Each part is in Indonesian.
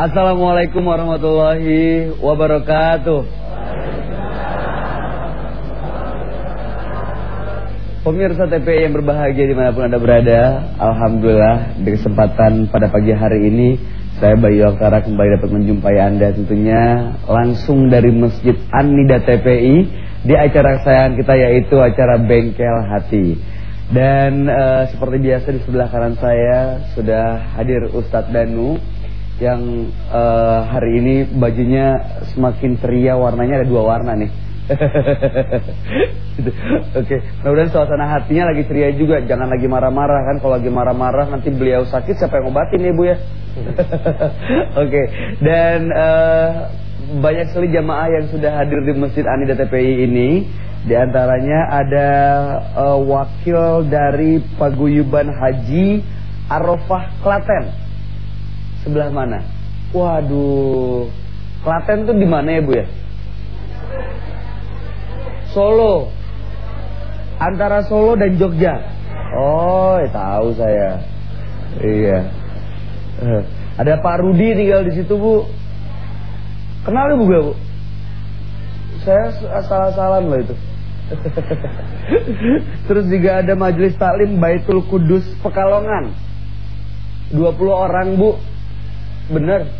Assalamualaikum warahmatullahi wabarakatuh. Pemirsa TPI yang berbahagia di mana pun Anda berada Alhamdulillah di kesempatan pada pagi hari ini Saya Bayu Aktara kembali dapat menjumpai Anda tentunya Langsung dari Masjid Anida TPI Di acara kesayangan kita yaitu acara Bengkel Hati Dan uh, seperti biasa di sebelah kanan saya Sudah hadir Ustadz Danu Yang uh, hari ini bajunya semakin ceria Warnanya ada dua warna nih Oke, okay. mudah-mudahan suasana hatinya lagi ceria juga, jangan lagi marah-marah kan. Kalau lagi marah-marah nanti beliau sakit siapa yang ngobatin ya bu ya? Oke, okay. dan uh, banyak sekali jamaah yang sudah hadir di Masjid Anida TPI ini. Di antaranya ada uh, wakil dari Paguyuban Haji Arofah Klaten. Sebelah mana? Waduh, Klaten tuh di mana ya bu ya? Solo. Antara Solo dan Jogja. Oh, ya tahu saya. Iya. Ada Pak Rudi tinggal di situ, Bu. Kenal Bu Bu? Saya salah salam loh itu. Terus juga ada majelis taklim Baitul Kudus Pekalongan. 20 orang, Bu. Bener?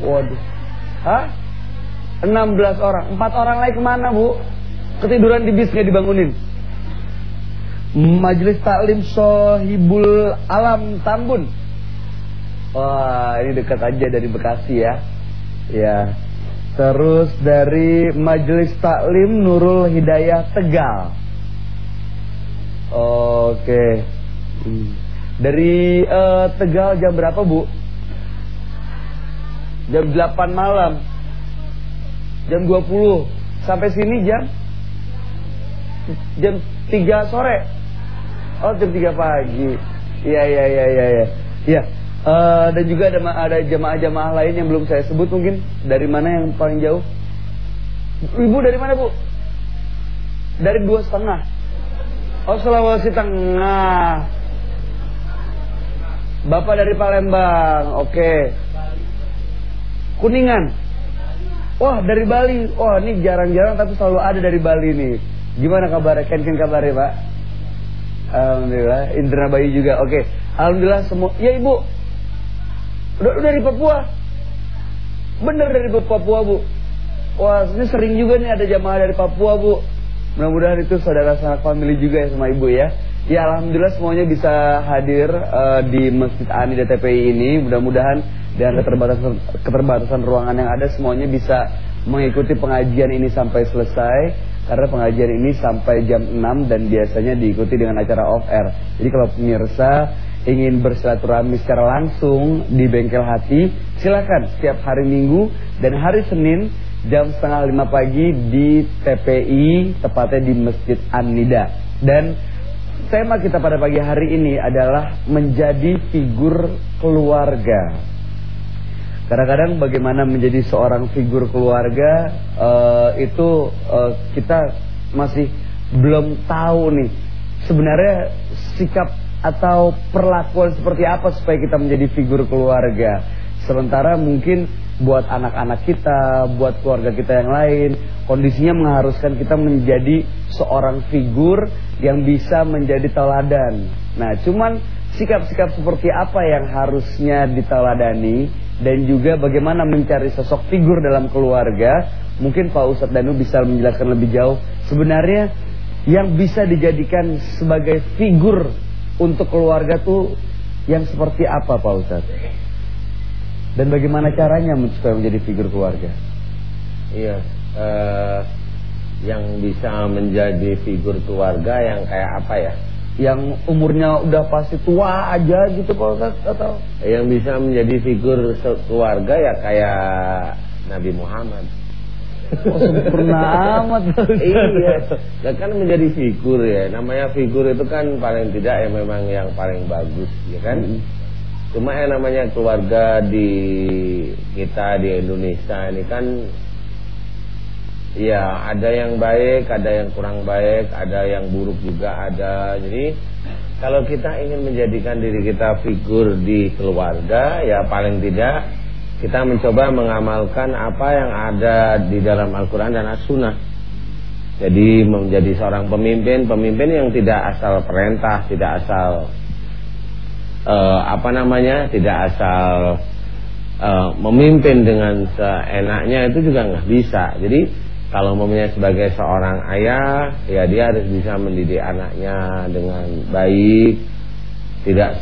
Waduh. Hah? 16 orang. Empat orang lagi ke mana, Bu? Ketiduran di bis dibangunin. Majelis Taklim Sohibul Alam Tambun. Wah, ini dekat aja dari Bekasi ya. Ya. Terus dari Majelis Taklim Nurul Hidayah Tegal. Oke. Hmm. Dari uh, Tegal jam berapa, Bu? Jam 8 malam. Jam 20. Sampai sini jam jam 3 sore. Oh, jam 3 pagi. Iya, iya, iya, iya, iya. Iya. Uh, dan juga ada ada jamaah-jamaah lain yang belum saya sebut mungkin dari mana yang paling jauh? Ibu dari mana bu? Dari dua setengah. Oh Sulawesi Tengah. Bapak dari Palembang, oke. Okay. Kuningan. Wah dari Bali. Wah ini jarang-jarang tapi selalu ada dari Bali nih. Gimana kabarnya? Ken-ken kabarnya Pak? Alhamdulillah. Indra Bayu juga. Oke. Alhamdulillah semua. Ya Ibu. Udah dari Papua. Bener dari Papua Bu. Wah ini sering juga nih ada jamaah dari Papua Bu. Mudah-mudahan itu saudara sanak family juga ya sama Ibu ya. Ya Alhamdulillah semuanya bisa hadir uh, di Masjid Ani DTPI ini. Mudah-mudahan dengan keterbatasan, keterbatasan ruangan yang ada semuanya bisa mengikuti pengajian ini sampai selesai karena pengajian ini sampai jam 6 dan biasanya diikuti dengan acara off air. Jadi kalau pemirsa ingin bersilaturahmi secara langsung di Bengkel Hati, silakan setiap hari Minggu dan hari Senin jam setengah lima pagi di TPI, tepatnya di Masjid An-Nida. Dan tema kita pada pagi hari ini adalah menjadi figur keluarga. Kadang-kadang bagaimana menjadi seorang figur keluarga uh, itu uh, kita masih belum tahu nih sebenarnya sikap atau perlakuan seperti apa supaya kita menjadi figur keluarga. Sementara mungkin buat anak-anak kita, buat keluarga kita yang lain, kondisinya mengharuskan kita menjadi seorang figur yang bisa menjadi teladan. Nah, cuman sikap-sikap seperti apa yang harusnya diteladani dan juga bagaimana mencari sosok figur dalam keluarga. Mungkin Pak Ustadz Danu bisa menjelaskan lebih jauh. Sebenarnya yang bisa dijadikan sebagai figur untuk keluarga tuh yang seperti apa Pak Ustadz? Dan bagaimana caranya supaya menjadi figur keluarga? Iya, uh, yang bisa menjadi figur keluarga yang kayak apa ya? Yang umurnya udah pasti tua aja gitu Pak Ustaz atau yang bisa menjadi figur keluarga ya kayak Nabi Muhammad. Oh, sempurna amat. iya. Dan kan menjadi figur ya. Namanya figur itu kan paling tidak ya memang yang paling bagus ya kan. Hmm. Cuma yang namanya keluarga di kita di Indonesia ini kan Ya, ada yang baik, ada yang kurang baik, ada yang buruk juga ada. Jadi kalau kita ingin menjadikan diri kita figur di keluarga, ya paling tidak kita mencoba mengamalkan apa yang ada di dalam Al-Quran dan As-Sunnah. Jadi menjadi seorang pemimpin, pemimpin yang tidak asal perintah, tidak asal uh, apa namanya, tidak asal uh, memimpin dengan seenaknya itu juga nggak bisa. Jadi kalau mempunyai sebagai seorang ayah, ya dia harus bisa mendidik anaknya dengan baik, tidak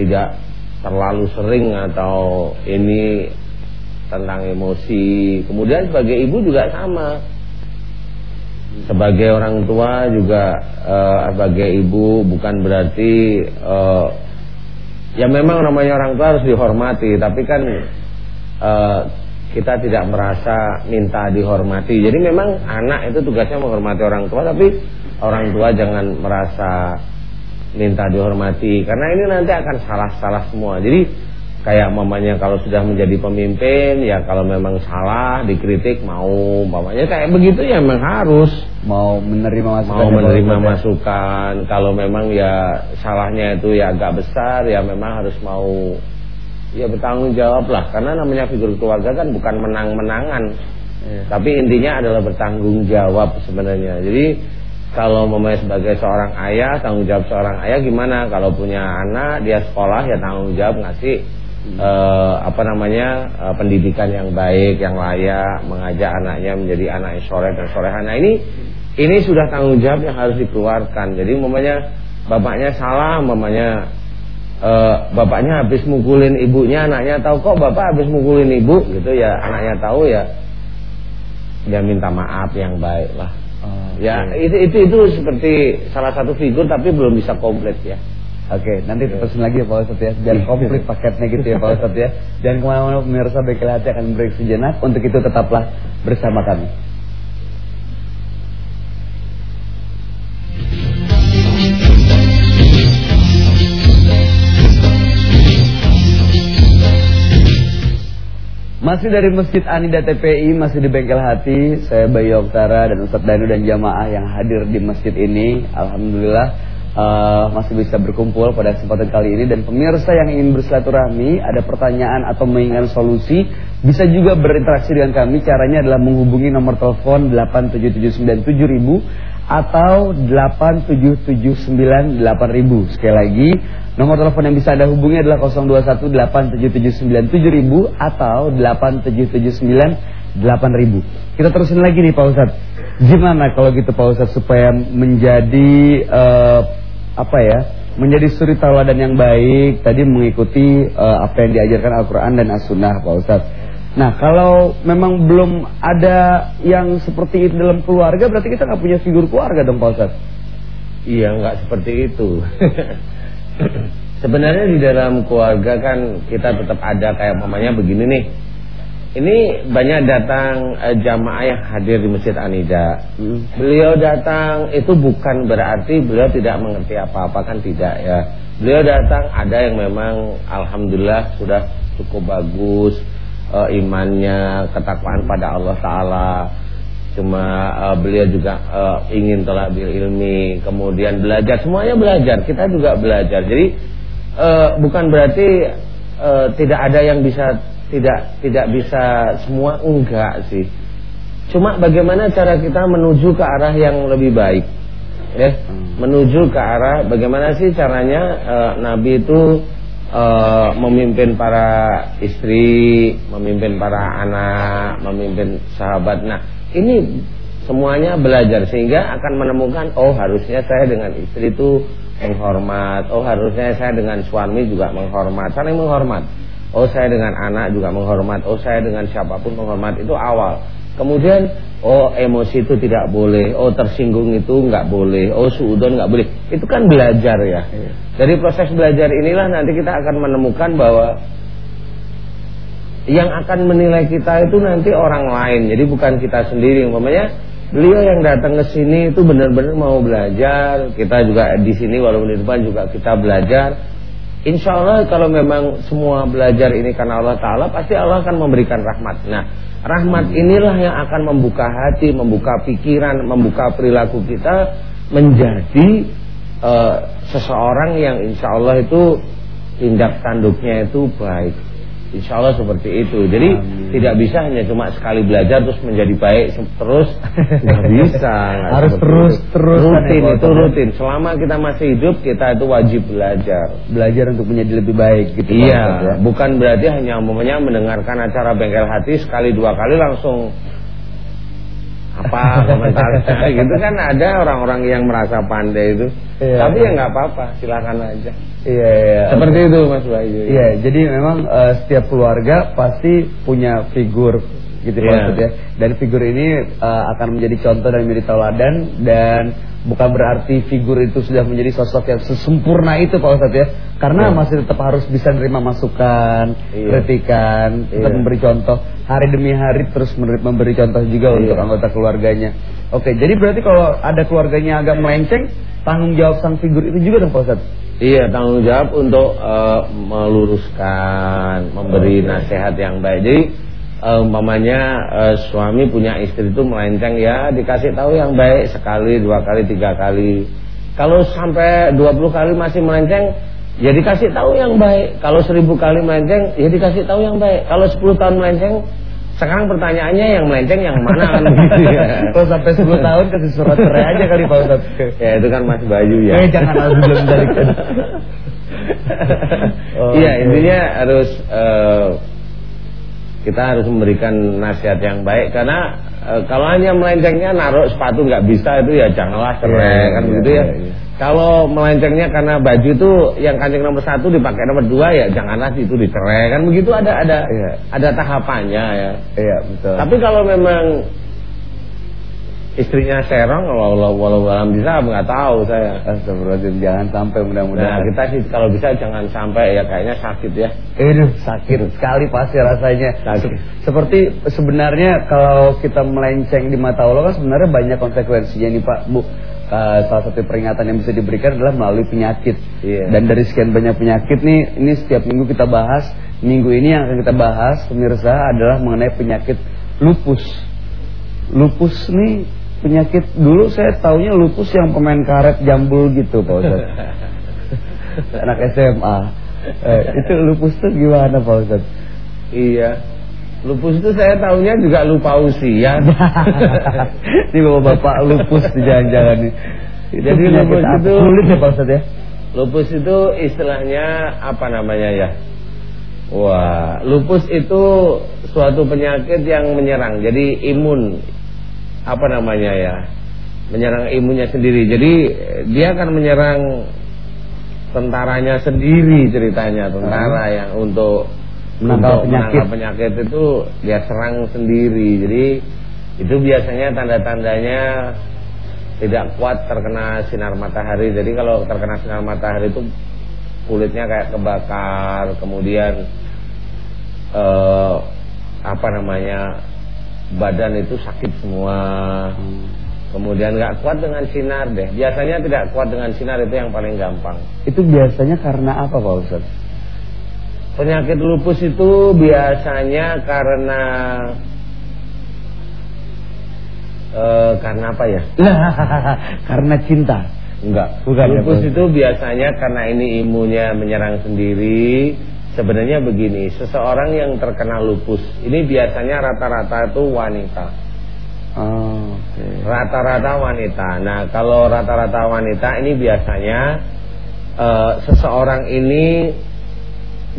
tidak terlalu sering atau ini tentang emosi. Kemudian sebagai ibu juga sama. Sebagai orang tua juga uh, sebagai ibu bukan berarti uh, ya memang namanya orang tua harus dihormati, tapi kan uh, kita tidak merasa minta dihormati. Jadi memang anak itu tugasnya menghormati orang tua, tapi orang tua jangan merasa minta dihormati karena ini nanti akan salah-salah semua. Jadi kayak mamanya kalau sudah menjadi pemimpin ya kalau memang salah dikritik mau mamanya kayak begitu ya memang harus mau menerima masukan mau menerima masukan kalau memang ya salahnya itu ya agak besar ya memang harus mau ya bertanggung jawab lah. Karena namanya figur keluarga kan bukan menang-menangan. Ya. tapi intinya adalah bertanggung jawab sebenarnya. Jadi kalau memang sebagai seorang ayah tanggung jawab seorang ayah gimana? Kalau punya anak dia sekolah ya tanggung jawab ngasih hmm. eh, apa namanya? Eh, pendidikan yang baik yang layak mengajak anaknya menjadi anak yang soleh dan soleha nah ini ini sudah tanggung jawab yang harus dikeluarkan. Jadi mamanya bapaknya salah mamanya eh, bapaknya habis mukulin ibunya anaknya tahu kok bapak habis mukulin ibu? Gitu ya anaknya tahu ya. Dia minta maaf yang baik lah. Oh, ya itu, itu itu seperti salah satu figur tapi belum bisa komplit ya. Oke, nanti terusin lagi ya Pak Ustadz ya. Biar komplit paketnya gitu ya Pak Ustadz ya. Dan ke mana-mana pemirsa Hati akan break sejenak Untuk itu tetaplah bersama kami Masih dari Masjid Anida TPI, masih di Bengkel Hati, saya Bayu Oktara dan Ustadz Danu dan jamaah yang hadir di masjid ini. Alhamdulillah uh, masih bisa berkumpul pada kesempatan kali ini dan pemirsa yang ingin bersilaturahmi, ada pertanyaan atau menginginkan solusi, bisa juga berinteraksi dengan kami. Caranya adalah menghubungi nomor telepon 877977000 atau 87798.000. Sekali lagi Nomor telepon yang bisa Anda hubungi adalah 021877977000 atau 87798000. Kita terusin lagi nih Pak Ustadz. Gimana kalau gitu Pak Ustadz supaya menjadi uh, apa ya? Menjadi suri tauladan yang baik tadi mengikuti uh, apa yang diajarkan Al-Qur'an dan As-Sunnah Pak Ustadz. Nah kalau memang belum ada yang seperti itu dalam keluarga berarti kita nggak punya figur keluarga dong Pak Ustadz. Iya nggak seperti itu. Sebenarnya di dalam keluarga kan kita tetap ada kayak mamanya begini nih. Ini banyak datang eh, jamaah yang hadir di Masjid Anida. Hmm. Beliau datang itu bukan berarti beliau tidak mengerti apa-apa kan tidak ya. Beliau datang ada yang memang alhamdulillah sudah cukup bagus eh, imannya, ketakwaan pada Allah taala. Cuma uh, beliau juga uh, ingin telah ilmi kemudian belajar. Semuanya belajar kita juga belajar. Jadi uh, bukan berarti uh, tidak ada yang bisa tidak tidak bisa semua enggak sih. Cuma bagaimana cara kita menuju ke arah yang lebih baik ya. Hmm. menuju ke arah bagaimana sih caranya uh, Nabi itu uh, memimpin para istri memimpin para anak memimpin sahabat. Nah ini semuanya belajar sehingga akan menemukan oh harusnya saya dengan istri itu menghormat, oh harusnya saya dengan suami juga menghormat, saling menghormat. Oh saya dengan anak juga menghormat, oh saya dengan siapa pun menghormat. Itu awal. Kemudian oh emosi itu tidak boleh, oh tersinggung itu nggak boleh, oh suudon nggak boleh. Itu kan belajar ya. Iya. Dari proses belajar inilah nanti kita akan menemukan bahwa yang akan menilai kita itu nanti orang lain jadi bukan kita sendiri umpamanya beliau yang datang ke sini itu benar-benar mau belajar kita juga di sini walaupun di depan juga kita belajar Insya Allah kalau memang semua belajar ini karena Allah Ta'ala pasti Allah akan memberikan rahmat. Nah rahmat inilah yang akan membuka hati, membuka pikiran, membuka perilaku kita Menjadi uh, seseorang yang insya Allah itu tindak tanduknya itu baik Insya Allah seperti itu. Jadi Amin. tidak bisa hanya cuma sekali belajar terus menjadi baik terus nggak bisa. Gak Harus terus itu. terus rutin itu rutin. Selama kita masih hidup kita itu wajib belajar. Belajar untuk menjadi lebih baik gitu. Iya. Ya? Bukan berarti hanya umumnya mendengarkan acara bengkel hati sekali dua kali langsung apa komentarnya gitu kan ada orang-orang yang merasa pandai itu. Iya, Tapi ya nggak apa-apa, silakan aja. Iya, iya. Seperti itu Mas Bayu. Iya, jadi memang uh, setiap keluarga pasti punya figur gitu yeah. maksudnya. Dan figur ini uh, akan menjadi contoh dan menjadi tauladan dan bukan berarti figur itu sudah menjadi sosok yang sesempurna itu Pak Ustadz ya. Karena yeah. masih tetap harus bisa menerima masukan, yeah. kritikan, tetap yeah. memberi contoh hari demi hari terus memberi contoh juga yeah. untuk anggota keluarganya. Oke, jadi berarti kalau ada keluarganya agak melenceng, tanggung jawab sang figur itu juga dong Pak Ustadz? Iya tanggung jawab untuk uh, meluruskan, memberi nasihat yang baik. Jadi umpamanya uh, suami punya istri itu melenceng ya dikasih tahu yang baik sekali, dua kali, tiga kali. Kalau sampai 20 kali masih melenceng, ya dikasih tahu yang baik. Kalau seribu kali melenceng, ya dikasih tahu yang baik. Kalau 10 tahun melenceng, sekarang pertanyaannya yang melenceng yang mana kan begitu ya. Kalau sampai 10 tahun kasih surat cerai aja kali Pak Ustaz. Ya itu kan Mas Bayu ya. Eh jangan harus belum dari oh, Iya intinya harus uh, kita harus memberikan nasihat yang baik karena uh, kalau hanya melencengnya naruh sepatu nggak bisa itu ya janganlah cerai yeah, kan yeah, begitu ya. Yeah, yeah. Kalau melencengnya karena baju itu yang kancing nomor satu dipakai nomor dua ya janganlah itu dicerai kan begitu ada ada iya. ada tahapannya ya. Iya betul. Tapi kalau memang istrinya serong walau walau dalam bisa nggak tahu saya. Astagfirullahaladzim jangan sampai mudah-mudahan. Nah, kita sih kalau bisa jangan sampai ya kayaknya sakit ya. Aduh sakit sekali pasti rasanya. Sakit. Seperti sebenarnya kalau kita melenceng di mata Allah kan sebenarnya banyak konsekuensinya nih Pak Bu uh, salah satu peringatan yang bisa diberikan adalah melalui penyakit. Yeah. Dan dari sekian banyak penyakit nih, ini setiap minggu kita bahas. Minggu ini yang akan kita bahas, pemirsa, adalah mengenai penyakit lupus. Lupus nih penyakit dulu saya taunya lupus yang pemain karet jambul gitu, Pak Ustaz. Anak SMA. Eh, itu lupus tuh gimana, Pak Ustaz? Iya. Lupus itu saya tahunya juga lupa usia. Ini bapak-bapak lupus jangan-jangan nih. Jadi lupus itu sulit ya Pak Ustaz ya? Lupus itu istilahnya apa namanya ya? Wah, lupus itu suatu penyakit yang menyerang. Jadi imun apa namanya ya? Menyerang imunnya sendiri. Jadi dia akan menyerang tentaranya sendiri ceritanya, tentara yang untuk menangkal penyakit. penyakit itu dia serang sendiri. Jadi itu biasanya tanda-tandanya tidak kuat terkena sinar matahari. Jadi kalau terkena sinar matahari itu kulitnya kayak kebakar, kemudian eh, apa namanya badan itu sakit semua. Hmm. Kemudian nggak kuat dengan sinar deh. Biasanya tidak kuat dengan sinar itu yang paling gampang. Itu biasanya karena apa Pak Ustaz? Penyakit lupus itu biasanya karena uh, karena apa ya? karena cinta. Enggak. Bukan ya, lupus ya, itu biasanya karena ini imunnya menyerang sendiri. Sebenarnya begini, seseorang yang terkena lupus ini biasanya rata-rata itu wanita. Oh, Rata-rata okay. wanita. Nah, kalau rata-rata wanita ini biasanya uh, seseorang ini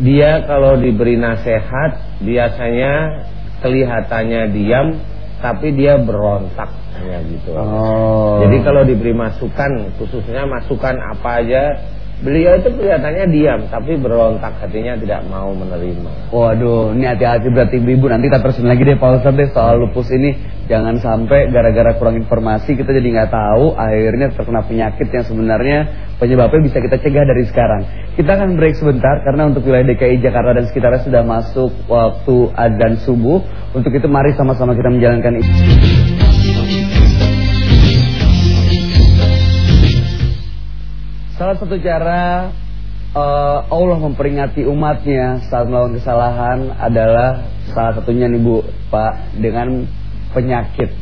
dia kalau diberi nasihat biasanya kelihatannya diam tapi dia berontak hanya gitu. Oh. Jadi kalau diberi masukan khususnya masukan apa aja Beliau itu kelihatannya diam tapi berontak hatinya tidak mau menerima. Waduh, ini hati-hati berarti ibu nanti kita terusin lagi deh Pak Ustadz deh soal lupus ini. Jangan sampai gara-gara kurang informasi kita jadi nggak tahu akhirnya terkena penyakit yang sebenarnya penyebabnya bisa kita cegah dari sekarang. Kita akan break sebentar karena untuk wilayah DKI Jakarta dan sekitarnya sudah masuk waktu adzan subuh. Untuk itu mari sama-sama kita menjalankan itu. Salah satu cara uh, Allah memperingati umatnya saat melakukan kesalahan adalah salah satunya nih Bu, Pak, dengan penyakit.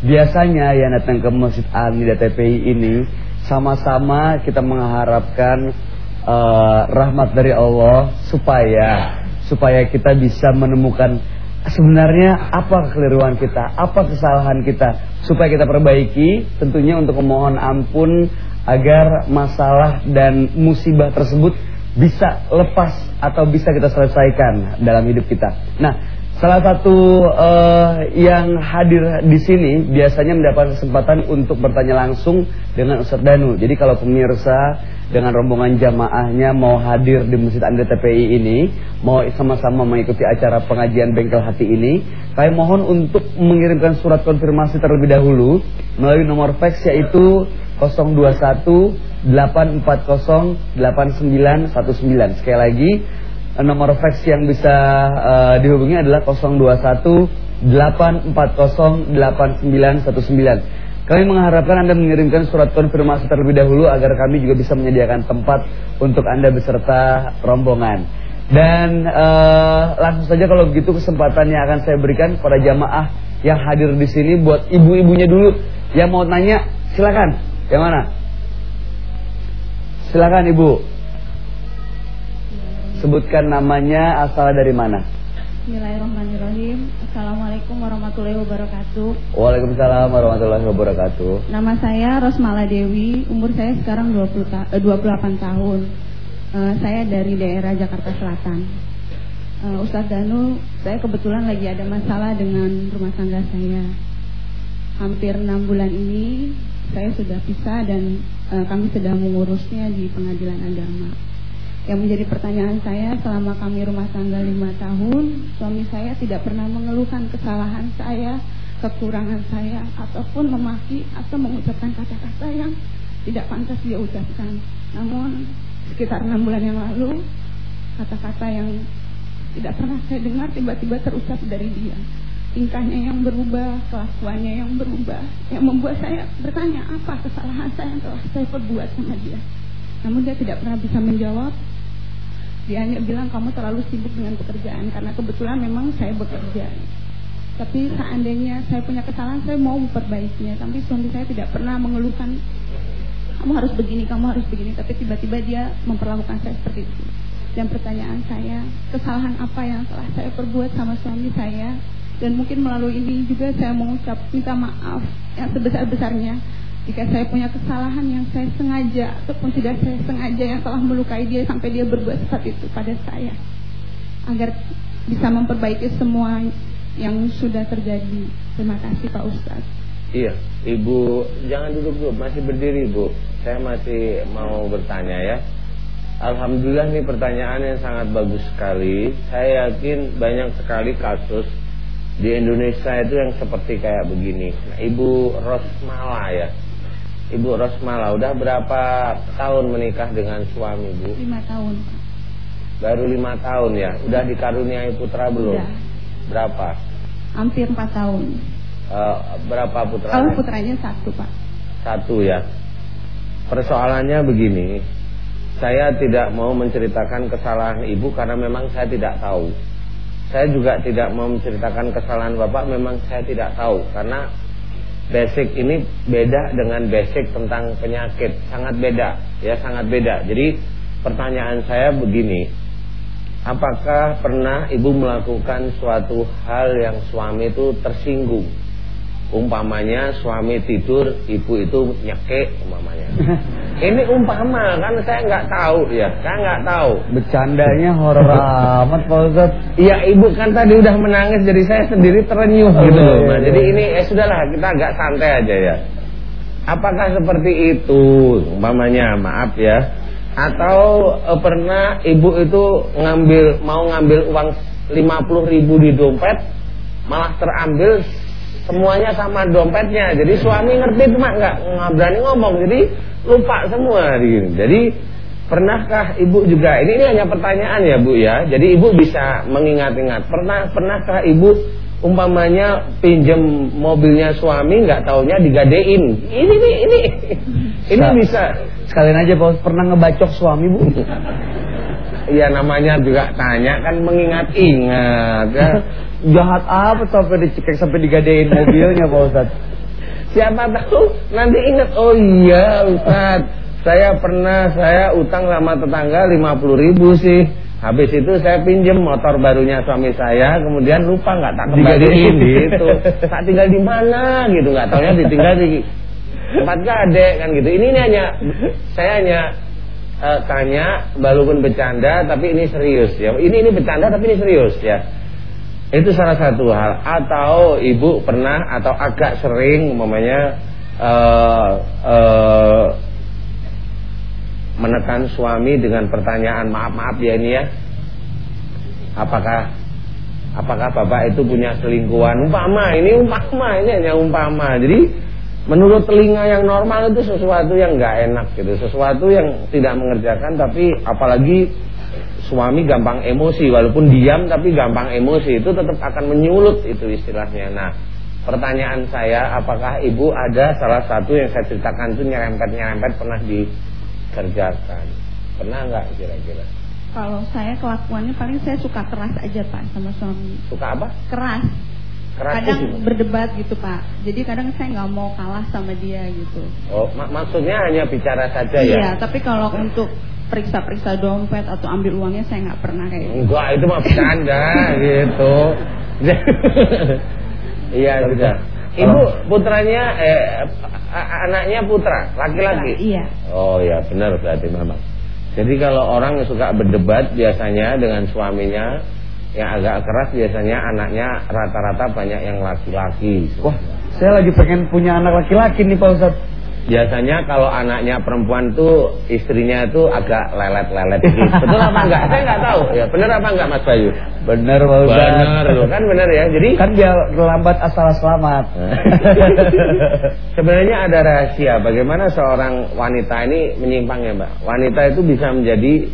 Biasanya yang datang ke Masjid Al-Nida TPI ini sama-sama kita mengharapkan uh, rahmat dari Allah supaya supaya kita bisa menemukan sebenarnya apa kekeliruan kita, apa kesalahan kita supaya kita perbaiki tentunya untuk memohon ampun agar masalah dan musibah tersebut bisa lepas atau bisa kita selesaikan dalam hidup kita. Nah, salah satu uh, yang hadir di sini biasanya mendapat kesempatan untuk bertanya langsung dengan Ustaz Danu. Jadi kalau pemirsa dengan rombongan jamaahnya mau hadir di Masjid Anda TPI ini, mau sama-sama mengikuti acara pengajian Bengkel Hati ini, saya mohon untuk mengirimkan surat konfirmasi terlebih dahulu melalui nomor fax yaitu 021 840 8919. Sekali lagi nomor fax yang bisa uh, dihubungi adalah 021 840 8919. Kami mengharapkan Anda mengirimkan surat konfirmasi terlebih dahulu agar kami juga bisa menyediakan tempat untuk Anda beserta rombongan. Dan uh, langsung saja kalau begitu kesempatan yang akan saya berikan pada jamaah yang hadir di sini buat ibu-ibunya dulu yang mau tanya silakan. Yang mana? Silakan Ibu. Sebutkan namanya, asal dari mana? Bismillahirrahmanirrahim. Assalamualaikum warahmatullahi wabarakatuh. Waalaikumsalam warahmatullahi wabarakatuh. Nama saya Rosmala Dewi, umur saya sekarang 20 ta 28 eh, tahun. Uh, saya dari daerah Jakarta Selatan. Uh, Ustadz Danu, saya kebetulan lagi ada masalah dengan rumah tangga saya. Hampir enam bulan ini saya sudah pisah dan uh, kami sedang mengurusnya di pengadilan agama. Yang menjadi pertanyaan saya selama kami rumah tangga lima tahun, suami saya tidak pernah mengeluhkan kesalahan saya, kekurangan saya, ataupun memaki atau mengucapkan kata-kata yang tidak pantas dia ucapkan. Namun sekitar enam bulan yang lalu, kata-kata yang tidak pernah saya dengar tiba-tiba terucap dari dia tingkahnya yang berubah, kelakuannya yang berubah, yang membuat saya bertanya apa kesalahan saya yang telah saya perbuat sama dia. Namun dia tidak pernah bisa menjawab. Dia hanya bilang kamu terlalu sibuk dengan pekerjaan karena kebetulan memang saya bekerja. Tapi seandainya saya punya kesalahan, saya mau memperbaikinya. Tapi suami saya tidak pernah mengeluhkan kamu harus begini, kamu harus begini. Tapi tiba-tiba dia memperlakukan saya seperti itu. Dan pertanyaan saya, kesalahan apa yang telah saya perbuat sama suami saya dan mungkin melalui ini juga saya mengucap minta maaf yang sebesar-besarnya jika saya punya kesalahan yang saya sengaja ataupun tidak saya sengaja yang telah melukai dia sampai dia berbuat seperti itu pada saya agar bisa memperbaiki semua yang sudah terjadi. Terima kasih Pak Ustadz. Iya, Ibu jangan duduk dulu, masih berdiri Ibu. Saya masih mau bertanya ya. Alhamdulillah ini pertanyaan yang sangat bagus sekali. Saya yakin banyak sekali kasus di Indonesia itu yang seperti kayak begini. Nah, Ibu Rosmala ya. Ibu Rosmala udah berapa tahun menikah dengan suami Bu? Lima tahun. Baru lima tahun ya. Udah dikaruniai putra belum? Udah. Berapa? Hampir empat tahun. Uh, berapa putra? Kalau putranya satu Pak. Satu ya. Persoalannya begini. Saya tidak mau menceritakan kesalahan ibu karena memang saya tidak tahu. Saya juga tidak mau menceritakan kesalahan Bapak Memang saya tidak tahu Karena basic ini beda dengan basic tentang penyakit. Sangat beda ya sangat beda. Jadi pertanyaan saya begini. Apakah pernah ibu melakukan suatu hal yang suami itu tersinggung Umpamanya suami tidur, ibu itu nyekek umpamanya. Ini umpama kan saya nggak tahu ya, saya nggak tahu. Bercandanya horor amat Pak Ustaz. Iya ibu kan tadi udah menangis jadi saya sendiri terenyuh oh, gitu loh. Nah, jadi ini eh sudahlah kita agak santai aja ya. Apakah seperti itu umpamanya maaf ya? Atau eh, pernah ibu itu ngambil mau ngambil uang 50 ribu di dompet malah terambil semuanya sama dompetnya. Jadi suami ngerti cuma nggak nggak berani ngomong. Jadi lupa semua gitu. Jadi pernahkah ibu juga ini ini hanya pertanyaan ya bu ya. Jadi ibu bisa mengingat-ingat. Pernah pernahkah ibu umpamanya pinjem mobilnya suami nggak taunya digadein. Ini nih ini ini bisa. Sekalian aja pak pernah ngebacok suami bu. Iya namanya juga tanya kan mengingat-ingat ya. Jahat apa sampai dicekek sampai digadein mobilnya Pak Ustaz? Siapa tahu nanti ingat oh iya Ustaz saya pernah saya utang sama tetangga 50 ribu sih Habis itu saya pinjem motor barunya suami saya, kemudian lupa nggak tak kembaliin gitu. Tak tinggal di mana gitu, nggak taunya ditinggal di tempat gade kan gitu. Ini, ini hanya saya hanya uh, tanya walaupun bercanda tapi ini serius ya. Ini ini bercanda tapi ini serius ya. Itu salah satu hal. Atau ibu pernah atau agak sering umpamanya uh, uh, menekan suami dengan pertanyaan maaf-maaf ya ini ya. Apakah apakah bapak itu punya selingkuhan? Umpama ini umpama ini hanya umpama. Jadi menurut telinga yang normal itu sesuatu yang nggak enak gitu, sesuatu yang tidak mengerjakan tapi apalagi suami gampang emosi walaupun diam tapi gampang emosi itu tetap akan menyulut itu istilahnya. Nah, pertanyaan saya apakah ibu ada salah satu yang saya ceritakan itu nyerempet-nyerempet pernah di kerjakan. Pernah nggak kira-kira? Kalau saya kelakuannya paling saya suka keras aja Pak sama suami. Suka apa? Keras. Keras kadang itu? berdebat gitu Pak. Jadi kadang saya nggak mau kalah sama dia gitu. Oh, mak maksudnya hanya bicara saja iya, ya? Iya, tapi kalau untuk periksa-periksa dompet atau ambil uangnya saya nggak pernah kayak gitu. Enggak, itu mah bercanda gitu. Iya sudah. Ibu putranya eh, anaknya putra, laki-laki. Iya. Oh ya, benar berarti memang. Jadi kalau orang suka berdebat biasanya dengan suaminya yang agak keras biasanya anaknya rata-rata banyak yang laki-laki. Wah, saya lagi pengen punya anak laki-laki nih Pak Ustadz. Biasanya kalau anaknya perempuan tuh istrinya tuh agak lelet-lelet gitu. Betul apa enggak? Saya enggak tahu. Ya, benar apa enggak Mas Bayu? Benar Pak Ustaz. Benar loh, kan benar ya. Jadi kan dia lambat asal selamat. Sebenarnya ada rahasia bagaimana seorang wanita ini menyimpang ya, Mbak. Wanita itu bisa menjadi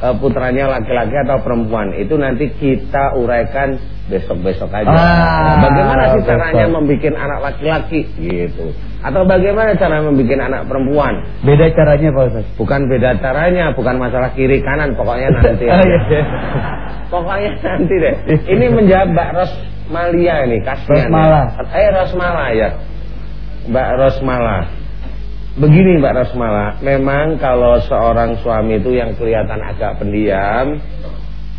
putranya laki-laki atau perempuan. Itu nanti kita uraikan besok-besok aja. Ah, bagaimana sih caranya membuat anak laki-laki gitu? Atau bagaimana cara membuat anak perempuan? Beda caranya Pak Ustaz? Bukan beda caranya, bukan masalah kiri kanan, pokoknya nanti. iya. pokoknya nanti deh. Ini menjawab Mbak Rosmalia ini, kasihan. Rosmala. Ya. Eh Rosmala ya. Mbak Rosmala. Begini Mbak Rosmala, memang kalau seorang suami itu yang kelihatan agak pendiam,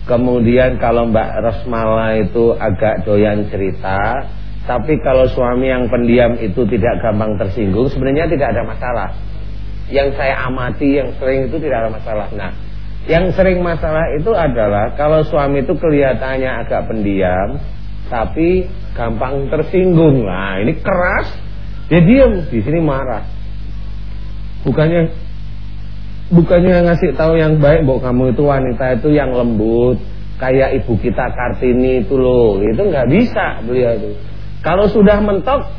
kemudian kalau Mbak Rosmala itu agak doyan cerita, tapi kalau suami yang pendiam itu tidak gampang tersinggung, sebenarnya tidak ada masalah. Yang saya amati, yang sering itu tidak ada masalah. Nah, yang sering masalah itu adalah kalau suami itu kelihatannya agak pendiam, tapi gampang tersinggung. Nah, ini keras, dia diam, di sini marah. Bukannya bukannya ngasih tahu yang baik, bahwa kamu itu wanita itu yang lembut, kayak ibu kita Kartini itu loh. Itu nggak bisa beliau itu. Kalau sudah mentok,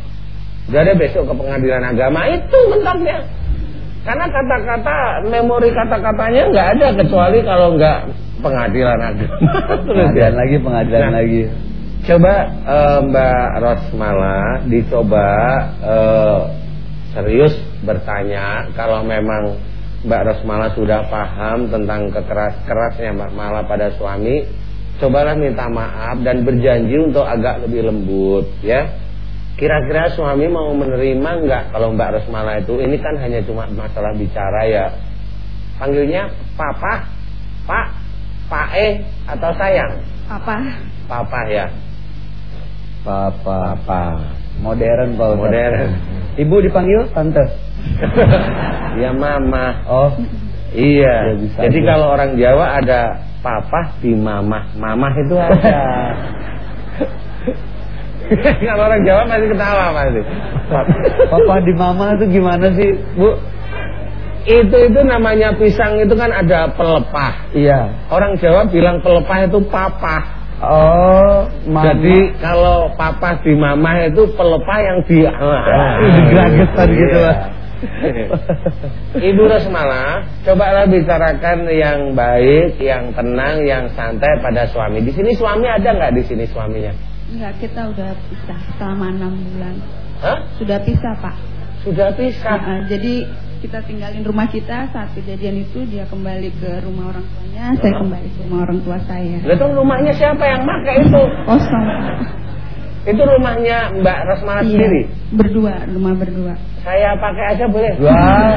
jadi besok ke pengadilan agama itu mentoknya. Karena kata-kata memori kata-katanya nggak ada kecuali kalau nggak pengadilan agama. pengadilan lagi, pengadilan nah, lagi. Coba uh, Mbak Rosmala dicoba uh, serius bertanya kalau memang Mbak Rosmala sudah paham tentang kekeras kerasnya Mbak Mala pada suami cobalah minta maaf dan berjanji untuk agak lebih lembut ya. Kira-kira suami mau menerima nggak kalau Mbak Rosmala itu? Ini kan hanya cuma masalah bicara ya. Panggilnya papa pak pak eh atau sayang? Papa. Papa ya. Papa papa. Modern pak modern. ibu dipanggil? Tante ya mama oh iya ya, jadi kalau orang Jawa ada papa di mamah. Mamah itu ada. Kalau orang Jawa masih ketawa masih. Papa di mama itu gimana sih, Bu? Itu itu namanya pisang itu kan ada pelepah. Iya. Orang Jawa bilang pelepah itu papa. Oh, mama. Jadi kalau papa di mama itu pelepah yang di ah, digragetan gitu lah. Ibu Rosmala, cobalah bicarakan yang baik, yang tenang, yang santai pada suami. Di sini suami ada nggak di sini suaminya? Enggak, kita udah pisah selama enam bulan. Hah? Sudah pisah pak. Sudah pisah. Nah, jadi kita tinggalin rumah kita saat kejadian itu dia kembali ke rumah orang tuanya, saya kembali ke rumah orang tua saya. Lalu rumahnya siapa yang pakai itu? Kosong. Itu rumahnya Mbak Rosmala iya, sendiri? Berdua, rumah berdua. Saya pakai aja boleh? Wah,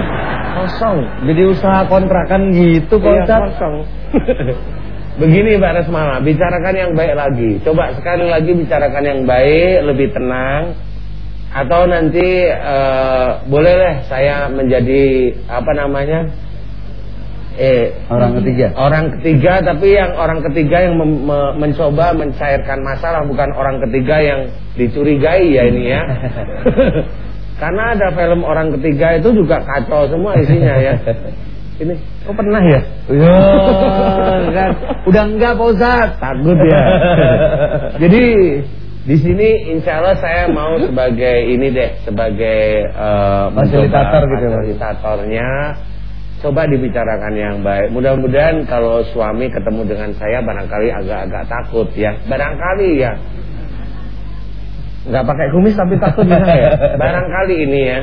kosong. Jadi usaha kontrakan gitu, Pak iya, kosong. Begini Mbak Resmala, bicarakan yang baik lagi. Coba sekali lagi bicarakan yang baik, lebih tenang. Atau nanti uh, boleh saya menjadi apa namanya? Eh, orang ketiga. Orang ketiga, tapi yang orang ketiga yang me me mencoba mencairkan masalah, bukan orang ketiga yang dicurigai ya ini ya. Karena ada film orang ketiga itu juga kacau semua isinya ya. Ini kok pernah ya? Iya kan. Udah enggak Pak Ustaz. Takut ya. Jadi di sini insya Allah saya mau sebagai ini deh sebagai uh, fasilitator gitu fasilitatornya coba dibicarakan yang baik. Mudah-mudahan kalau suami ketemu dengan saya barangkali agak-agak takut ya. Barangkali ya. Nggak pakai kumis tapi takut bisa ya. Barangkali ini ya.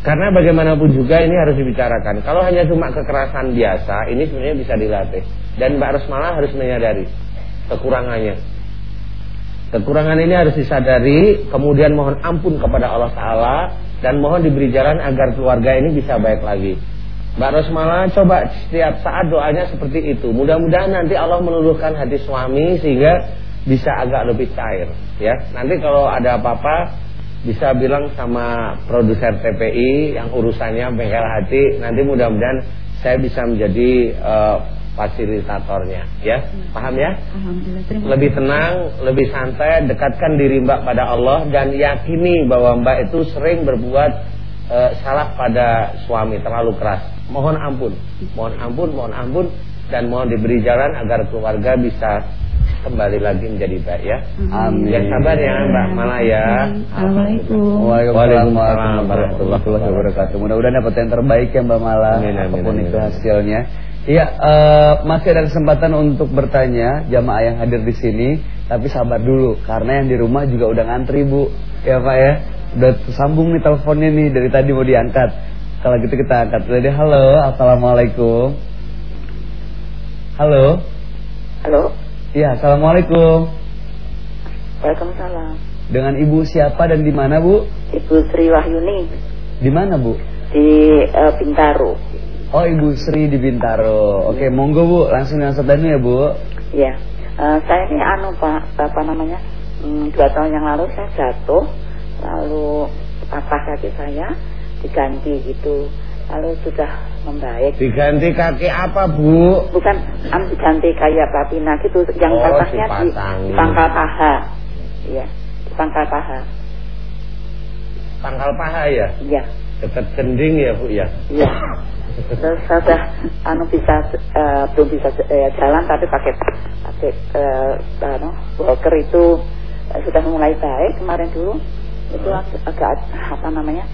Karena bagaimanapun juga ini harus dibicarakan. Kalau hanya cuma kekerasan biasa, ini sebenarnya bisa dilatih. Dan Mbak Rosmala harus menyadari kekurangannya. Kekurangan ini harus disadari, kemudian mohon ampun kepada Allah Ta'ala, dan mohon diberi jalan agar keluarga ini bisa baik lagi. Mbak Rosmala coba setiap saat doanya seperti itu. Mudah-mudahan nanti Allah meluluhkan hati suami sehingga bisa agak lebih cair. Ya, nanti kalau ada apa-apa bisa bilang sama produser TPI yang urusannya bengkel hati nanti mudah-mudahan saya bisa menjadi uh, fasilitatornya ya paham ya lebih tenang lebih santai dekatkan diri mbak pada Allah dan yakini bahwa mbak itu sering berbuat uh, salah pada suami terlalu keras mohon ampun mohon ampun mohon ampun dan mohon diberi jalan agar keluarga bisa kembali lagi menjadi baik ya. Amin. Ya sabar ya Mbak Malaya. Assalamualaikum. Waalaikumsalam warahmatullahi wabarakatuh. Mudah-mudahan dapat yang terbaik ya Mbak Mala. Amin, amin, apa pun amin, itu hasilnya. Iya, uh, masih ada kesempatan untuk bertanya jamaah yang hadir di sini, tapi sabar dulu karena yang di rumah juga udah ngantri Bu. Ya Pak ya. Udah tersambung nih teleponnya nih dari tadi mau diangkat. Kalau gitu kita angkat dulu deh. Halo, Assalamualaikum. Halo. Halo. Ya, assalamualaikum. Waalaikumsalam. Dengan ibu siapa dan di mana bu? Ibu Sri Wahyuni. Di mana bu? Di uh, Bintaro. Oh ibu Sri di Bintaro. Oke, monggo bu, langsung yang danu ya bu. Iya. Uh, saya ini anu pak, apa namanya? Hmm, dua tahun yang lalu saya jatuh, lalu patah kaki saya, diganti gitu lalu sudah membaik. Diganti kaki apa bu? Bukan am diganti kayak platina gitu, yang oh, patahnya di pangkal paha. Di pangkal paha. Pangkal paha ya? Iya. Dekat kending ya bu ya? Iya. Terus saya sudah anu bisa uh, belum bisa uh, jalan tapi pakai pakai uh, anu walker itu uh, sudah mulai baik kemarin dulu itu agak, agak apa namanya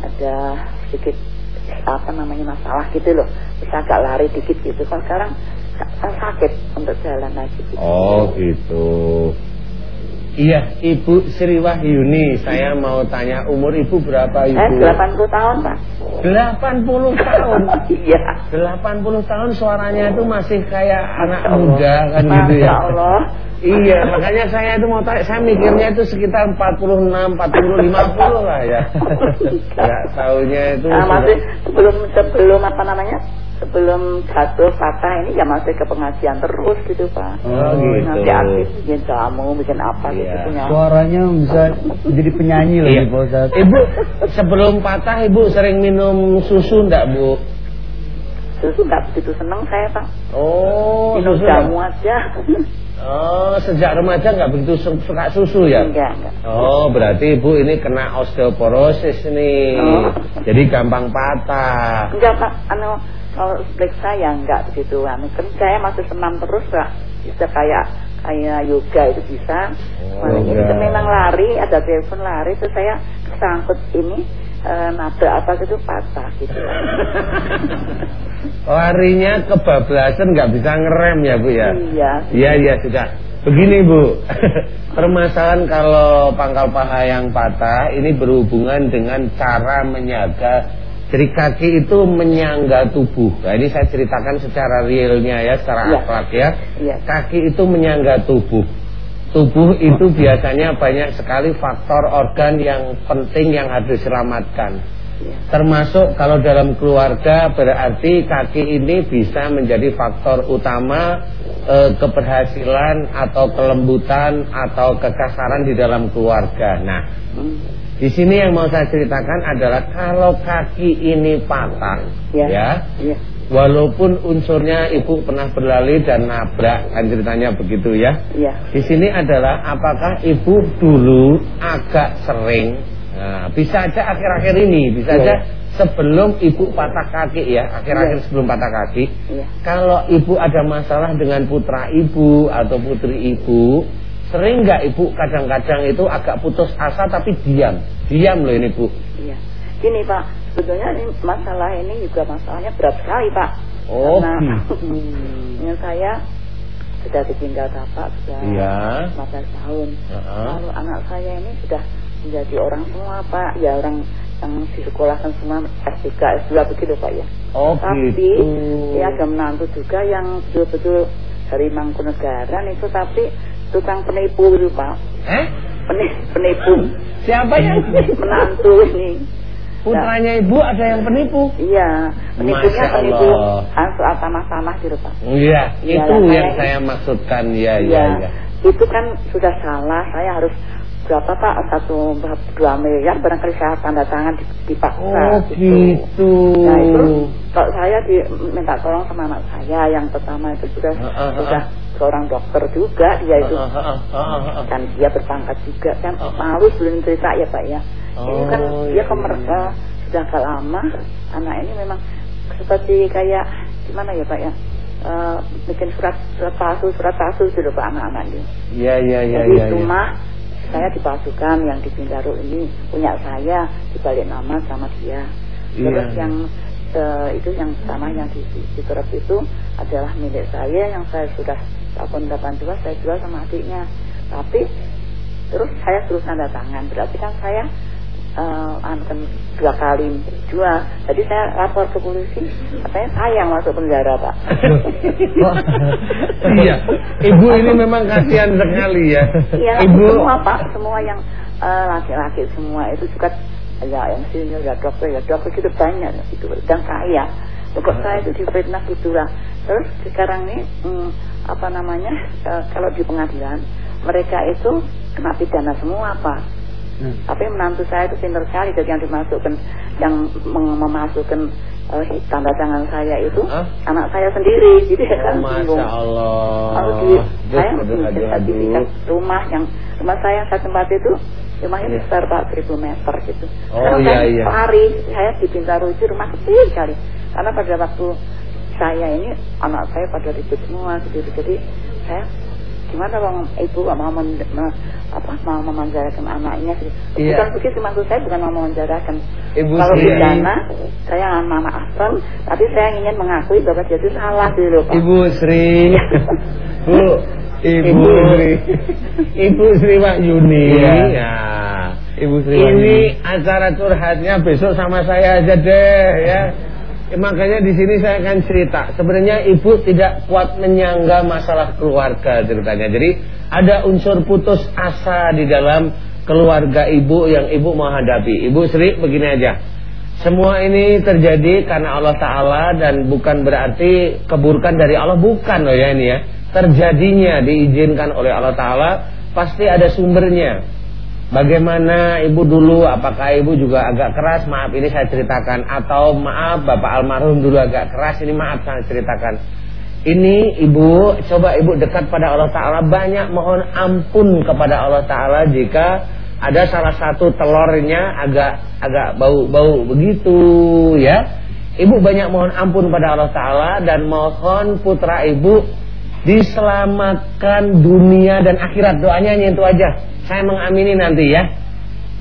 ada sedikit apa namanya masalah gitu loh bisa agak lari dikit gitu kan sekarang sakit untuk jalan lagi gitu. oh gitu Iya, Ibu Sri Wahyuni, saya mau tanya umur Ibu berapa Ibu? Eh, 80 tahun, Pak. 80 tahun? iya. 80 tahun suaranya itu masih kayak anak muda kan gitu ya. Allah. Iya, makanya saya itu mau tanya, saya mikirnya itu sekitar 46, 40, 50 lah ya. ya, tahunya itu. Nah, masih sebelum sebelum apa namanya? sebelum jatuh patah ini ya masih ke pengajian terus gitu pak. Oh gitu. Nanti aktif bikin jamu, bikin apa gitu iya. punya. Suaranya bisa jadi penyanyi loh iya. Pak Ibu sebelum patah ibu sering minum susu enggak bu? Susu enggak begitu seneng saya pak. Oh. Minum jamu aja. Oh, sejak remaja nggak begitu suka susu ya? Enggak, enggak. Oh, berarti Ibu ini kena osteoporosis nih. Oh. Jadi gampang patah. Enggak, Pak. Anu kalau periksa ya enggak begitu kan saya masih senam terus pak bisa kayak kayak yoga itu bisa oh, itu memang lari ada telepon lari terus saya kesangkut ini e, nabrak apa gitu patah gitu larinya kebablasan nggak bisa ngerem ya bu ya iya iya iya sudah begini bu permasalahan kalau pangkal paha yang patah ini berhubungan dengan cara menjaga jadi kaki itu menyangga tubuh. Nah ini saya ceritakan secara realnya ya, secara ya. akhlak ya. ya. Kaki itu menyangga tubuh. Tubuh itu biasanya banyak sekali faktor organ yang penting yang harus diselamatkan. Iya. Termasuk kalau dalam keluarga berarti kaki ini bisa menjadi faktor utama eh, keberhasilan atau kelembutan atau kekasaran di dalam keluarga. Nah, di sini yang mau saya ceritakan adalah kalau kaki ini patah, Ya. ya, Iya. Walaupun unsurnya ibu pernah berlari dan nabrak, kan ceritanya begitu ya. Iya. Di sini adalah apakah ibu dulu agak sering, nah, bisa aja akhir-akhir ini, bisa Iya. aja sebelum ibu patah kaki ya, akhir-akhir Iya. sebelum patah kaki. Iya. Kalau ibu ada masalah dengan putra ibu atau putri ibu, sering nggak ibu kadang-kadang itu agak putus asa tapi diam, diam loh ini bu. Iya. Gini Pak, sebetulnya ini masalah ini juga masalahnya berat sekali Pak. Oh, Karena gitu. yang saya sudah ditinggal bapak sudah Iya. 15 tahun. Heeh. Lalu anak saya ini sudah menjadi orang semua Pak, ya orang yang disekolahkan semua S3, S2 begitu Pak ya. Oh Tapi gitu. ya ada menantu juga yang betul-betul dari Mangkunegaran itu tapi tukang penipu itu Pak. Eh? Peni- Penipu. Siapa yang menantu ini. Putranya ibu ada yang penipu? Iya, penipunya Masya penipu ah, soal tanah-tanah gitu Pak. Iya, Iya, itu makanya yang saya maksudkan. Ya, ya, Iya, ya. itu kan sudah salah. Saya harus berapa Pak? Satu dua miliar barangkali saya tanda tangan di- dipaksa. Oh gitu. Nah itu kalau saya diminta tolong sama anak saya yang pertama itu sudah Ah, ah, ah. sudah seorang dokter juga dia itu kan dia berpangkat juga kan malu sebelum cerita ya Pak ya. ini kan Oh, dia iya, kemerka sudah agak lama anak ini memang seperti kayak gimana ya Pak ya Eh, bikin surat surat palsu surat palsu gitu Pak anak-anak ini. Iya, iya, iya, iya. iya. rumah saya dipalsukan yang di Bintaro ini punya saya dibalik nama sama dia. Terus Iya. yang eh, itu yang sama yang di, di, itu adalah milik saya yang saya sudah tahun 82 saya jual sama adiknya. Tapi terus saya terus tanda tangan berarti kan saya kan dua kali jual. Jadi saya lapor ke polisi katanya saya yang masuk penjara pak. iya, ibu ini memang kasihan sekali ya. Iya, ibu semua Pak, semua yang eh, laki-laki semua itu juga ya yang sini ya dokter ya dokter gitu banyak gitu dan kaya. Pokok saya itu difitnah gitulah. Terus sekarang ini hmm, apa namanya eh, kalau di pengadilan mereka itu kena pidana semua Pak. Hmm. Tapi menantu saya itu pintar sekali jadi yang dimasukkan yang mem- memasukkan eh, tanda tangan saya itu Hah? anak saya sendiri. Jadi saya Oh, kan Masya bingung. Allah. Lalu di, saya sertifikat aduh. rumah yang rumah saya yang saya tempat itu rumahnya Iya. besar pak 1000 meter gitu. Oh, Sekarang iya, saya iya. lari saya di Bintaro itu rumah kecil sekali. Karena pada waktu saya ini anak saya pada ribut semua gitu jadi saya gimana bang ibu gak mau men, me- apa mau memanjakan anaknya gitu. Iya. bukan begitu maksud saya bukan mau memanjakan Ibu kalau sendiri. pidana saya mama asam tapi saya ingin mengakui bahwa dia itu salah gitu loh pak Ibu Sri. Bu, Ibu Ibu. Sri. Ibu Sri Wahyuni. Iya. Ya. Ibu Sri Ini acara curhatnya besok sama saya aja deh ya. Eh, makanya di sini saya akan cerita. Sebenarnya ibu tidak kuat menyangga masalah keluarga ceritanya. Jadi ada unsur putus asa di dalam keluarga ibu yang ibu mau hadapi. Ibu Sri begini aja. Semua ini terjadi karena Allah Ta'ala dan bukan berarti keburukan dari Allah. Bukan loh ya ini ya. Terjadinya diizinkan oleh Allah Ta'ala pasti ada sumbernya. Bagaimana ibu dulu, apakah ibu juga agak keras? Maaf ini saya ceritakan Atau maaf bapak almarhum dulu agak keras Ini maaf saya ceritakan Ini ibu, coba ibu dekat pada Allah Ta'ala Banyak mohon ampun kepada Allah Ta'ala Jika ada salah satu telurnya agak agak bau-bau begitu ya Ibu banyak mohon ampun pada Allah Ta'ala Dan mohon putra ibu diselamatkan dunia dan akhirat Doanya hanya itu aja saya mengamini nanti ya.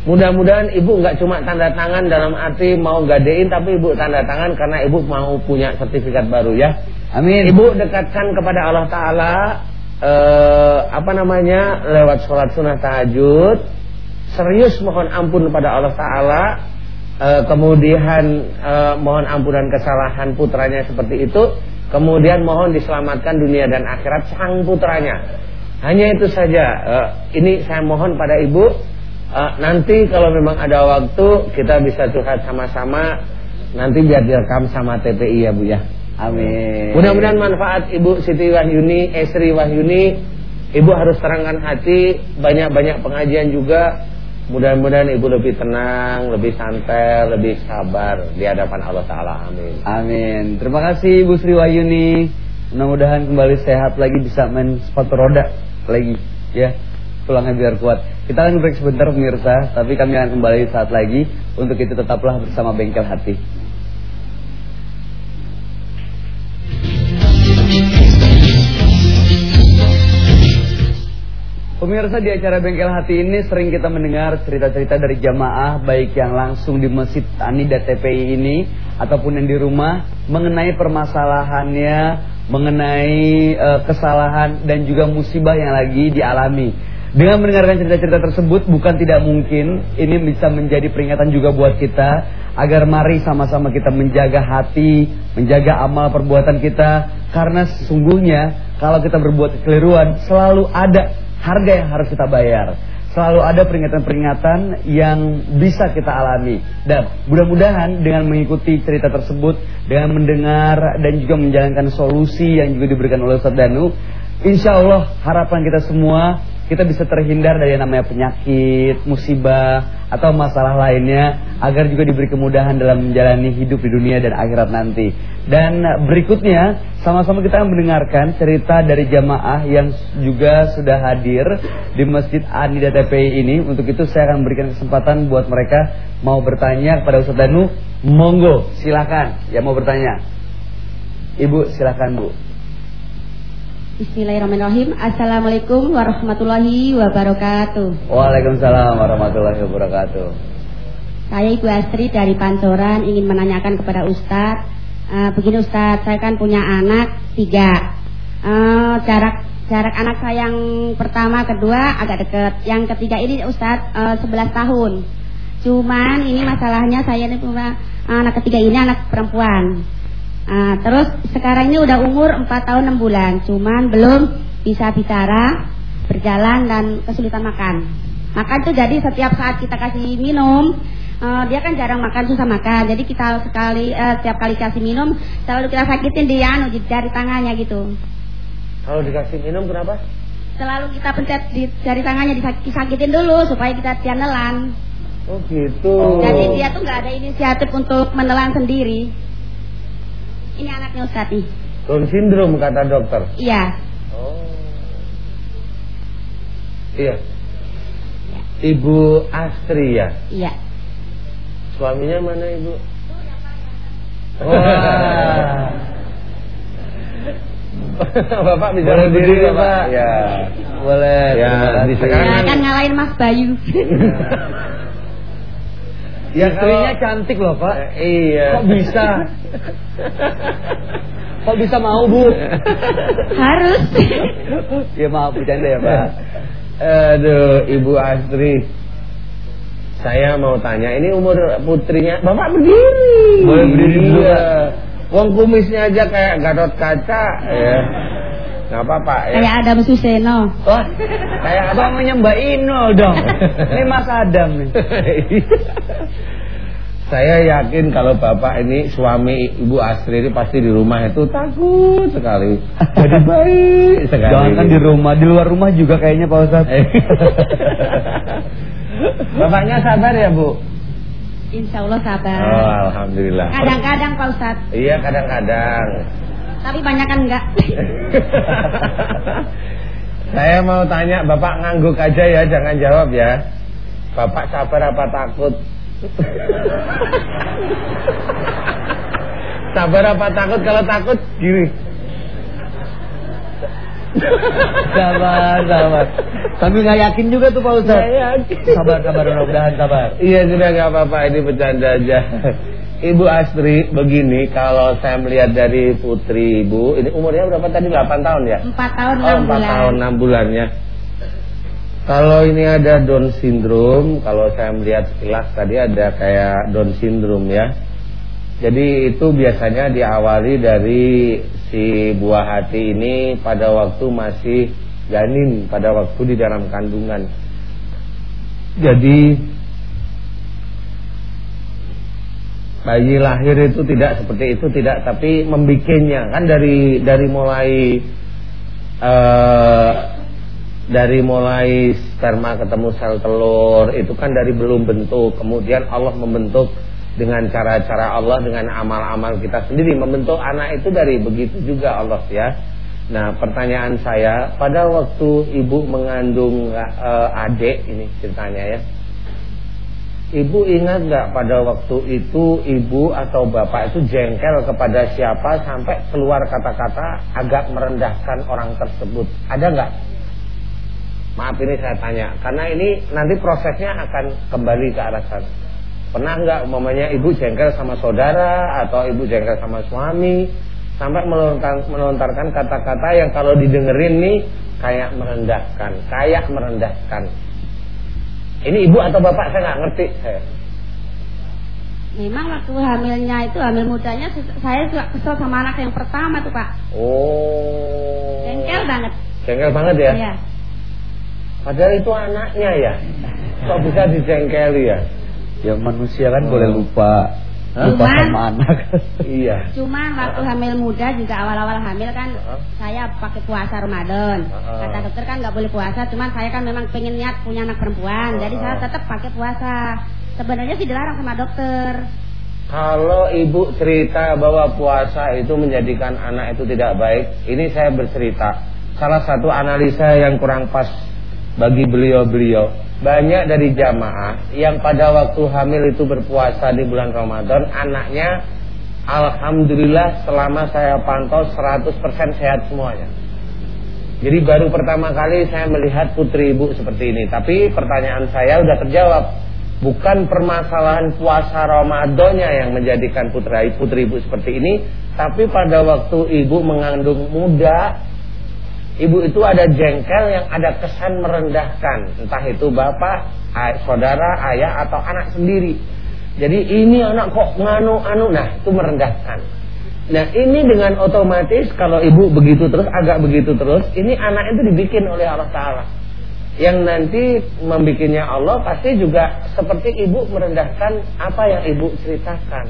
Mudah-mudahan ibu nggak cuma tanda tangan dalam arti mau gadein tapi ibu tanda tangan karena ibu mau punya sertifikat baru ya. Amin. Ibu dekatkan kepada Allah Taala eh, apa namanya lewat sholat sunnah tahajud. Serius mohon ampun kepada Allah Taala. Eh, kemudian eh, mohon ampunan kesalahan putranya seperti itu. Kemudian mohon diselamatkan dunia dan akhirat sang putranya. Hanya itu saja. Eh, ini saya mohon pada ibu Uh, nanti kalau memang ada waktu kita bisa curhat sama-sama nanti biar direkam sama TPI ya Bu ya. Amin. Mudah-mudahan manfaat Ibu Siti Wahyuni, Esri Wahyuni. Ibu harus terangkan hati, banyak-banyak pengajian juga. Mudah-mudahan Ibu lebih tenang, lebih santai, lebih sabar di hadapan Allah Taala. Amin. Amin. Terima kasih Ibu Sri Wahyuni. Mudah-mudahan kembali sehat lagi bisa main sepatu roda lagi ya tulangnya biar kuat. Kita akan break sebentar pemirsa, tapi kami akan kembali saat lagi. Untuk itu tetaplah bersama Bengkel Hati. Pemirsa di acara Bengkel Hati ini sering kita mendengar cerita-cerita dari jamaah baik yang langsung di Masjid Anida TPI ini ataupun yang di rumah mengenai permasalahannya, mengenai uh, kesalahan dan juga musibah yang lagi dialami. Dengan mendengarkan cerita-cerita tersebut bukan tidak mungkin ini bisa menjadi peringatan juga buat kita agar mari sama-sama kita menjaga hati, menjaga amal perbuatan kita karena sesungguhnya kalau kita berbuat kekeliruan selalu ada harga yang harus kita bayar. Selalu ada peringatan-peringatan yang bisa kita alami Dan mudah-mudahan dengan mengikuti cerita tersebut Dengan mendengar dan juga menjalankan solusi yang juga diberikan oleh Ustaz Danu Insya Allah harapan kita semua kita bisa terhindar dari yang namanya penyakit, musibah, atau masalah lainnya agar juga diberi kemudahan dalam menjalani hidup di dunia dan akhirat nanti. Dan berikutnya sama-sama kita akan mendengarkan cerita dari jamaah yang juga sudah hadir di Masjid Anida TPI ini. Untuk itu saya akan berikan kesempatan buat mereka mau bertanya kepada Ustaz Danu. Monggo, silakan. Ya mau bertanya. Ibu silakan Bu. Bismillahirrahmanirrahim. Assalamualaikum warahmatullahi wabarakatuh. Waalaikumsalam warahmatullahi wabarakatuh. Saya Ibu Astri dari Pancoran ingin menanyakan kepada Ustadz. Uh, Begini Ustadz, saya kan punya anak tiga. Uh, Jarak jarak anak saya yang pertama, kedua agak dekat Yang ketiga ini Ustadz uh, 11 tahun. Cuman ini masalahnya saya ini punya anak ketiga ini anak perempuan Nah, terus sekarang ini udah umur 4 tahun 6 bulan, cuman belum bisa bicara, berjalan dan kesulitan makan. Makan tuh jadi setiap saat kita kasih minum, uh, dia kan jarang makan susah makan. Jadi kita sekali uh, setiap kali kasih minum selalu kita sakitin dia anu jari tangannya gitu. Kalau dikasih minum kenapa? Selalu kita pencet di jari tangannya disakitin dulu supaya kita dia nelan. Oh gitu. Jadi dia tuh nggak ada inisiatif untuk menelan sendiri. Ini anaknya Ustaz nih. Down syndrome kata dokter. Iya. Oh. Iya. Ibu Astri ya? Iya. Suaminya mana Ibu? Wah. Bapak bisa Boleh berdiri ya, Pak? Ya. Boleh. Ya, sekarang Nah, kan ngalahin Mas Bayu. Ya, Istrinya kalau- cantik loh Pak. Eh, iya. Kok bisa? Kok bisa mau Bu? Harus. ya maaf bercanda ya Pak. Aduh, Ibu Astri. Saya mau tanya, ini umur putrinya Bapak berdiri. Boleh berdiri dulu, Iya. Wong kumisnya aja kayak Gatot kaca ya. Gak apa-apa ya. Kayak Adam Suseno. Wah, Kayak apa? suaminya Mbak Inul dong. Ini Mas Adam nih. Saya yakin kalau bapak ini suami ibu Astri ini pasti di rumah itu takut sekali. Jadi baik sekali. Jangan kan di rumah, di luar rumah juga kayaknya Pak Ustadz. Bapaknya sabar ya bu? Insya Allah sabar. Oh, Alhamdulillah. Kadang-kadang Pak Ustadz. Iya kadang-kadang. Tapi banyak kan enggak. Saya mau tanya bapak ngangguk aja ya, jangan jawab ya. Bapak sabar apa takut? sabar apa takut? Kalau takut gini. sabar, sabar. Tapi nggak yakin juga tuh Pak Ustadz. Sabar, sabar, mudah-mudahan sabar. Iya sudah nggak apa-apa ini bercanda aja. Ibu Astri begini kalau saya melihat dari putri ibu ini umurnya berapa tadi 8 tahun ya? Empat tahun Oh enam 4 bulan. tahun 6 bulannya. Kalau ini ada Down syndrome, kalau saya melihat kelas tadi ada kayak Down syndrome ya. Jadi itu biasanya diawali dari si buah hati ini pada waktu masih janin, pada waktu di dalam kandungan. Jadi bayi lahir itu tidak seperti itu tidak tapi membikinnya. Kan dari dari mulai uh, dari mulai sperma ketemu sel telur itu kan dari belum bentuk. Kemudian Allah membentuk dengan cara-cara Allah dengan amal-amal kita sendiri. Membentuk anak itu dari begitu juga Allah ya. Nah pertanyaan saya pada waktu ibu mengandung uh, adik ini ceritanya ya Ibu ingat nggak pada waktu itu ibu atau bapak itu jengkel kepada siapa sampai keluar kata-kata agak merendahkan orang tersebut? Ada nggak? Maaf ini saya tanya, karena ini nanti prosesnya akan kembali ke arah sana. Pernah nggak umpamanya ibu jengkel sama saudara atau ibu jengkel sama suami sampai melontarkan, melontarkan kata-kata yang kalau didengerin nih kayak merendahkan, kayak merendahkan. Ini ibu atau bapak saya nggak ngerti saya. Memang waktu hamilnya itu hamil mudanya saya juga kesel sama anak yang pertama tuh pak. Oh. Jengkel banget. Jengkel banget ya. Iya. Padahal itu anaknya ya. Kok bisa dijengkeli ya? Ya manusia kan oh. boleh lupa. Lupa sama anak. iya. Cuma waktu hamil muda juga awal-awal hamil kan uh -huh. saya pakai puasa Ramadan. Uh -huh. Kata dokter kan nggak boleh puasa, cuma saya kan memang pengen niat punya anak perempuan, uh -huh. jadi saya tetap pakai puasa. Sebenarnya sih dilarang sama dokter. Kalau ibu cerita bahwa puasa itu menjadikan anak itu tidak baik, ini saya bercerita. Salah satu analisa yang kurang pas bagi beliau-beliau banyak dari jamaah yang pada waktu hamil itu berpuasa di bulan Ramadan anaknya Alhamdulillah selama saya pantau 100% sehat semuanya. Jadi baru pertama kali saya melihat putri ibu seperti ini. Tapi pertanyaan saya sudah terjawab. Bukan permasalahan puasa Ramadannya yang menjadikan putri, putri ibu seperti ini tapi pada waktu ibu mengandung muda Ibu itu ada jengkel yang ada kesan merendahkan. Entah itu bapak, saudara, ayah atau anak sendiri. Jadi ini anak kok nganu-anu. Nah itu merendahkan. Nah ini dengan otomatis kalau ibu begitu terus, agak begitu terus Ini anak itu dibikin oleh Allah Ta'ala. Yang nanti membikinnya Allah pasti juga seperti ibu merendahkan apa yang ibu ceritakan.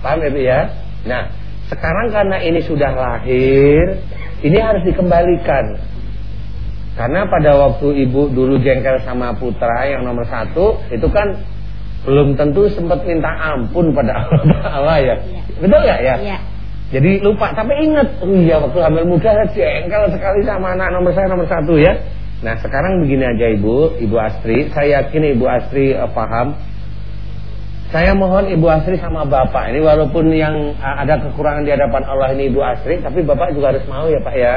Paham ya Bu ya? Nah sekarang karena ini sudah lahir ini harus dikembalikan Karena pada waktu ibu dulu jengkel sama putra yang nomor satu Itu kan belum tentu sempat minta ampun pada Allah ya, ya. Betul gak ya? Iya jadi lupa, tapi ingat, oh iya waktu hamil muda saya jengkel sekali sama anak nomor saya nomor satu ya. Nah sekarang begini aja ibu, ibu Astri, saya yakin ibu Astri uh, paham saya mohon Ibu Asri sama Bapak ini walaupun yang ada kekurangan di hadapan Allah ini Ibu Asri, tapi Bapak juga harus mau ya Pak ya.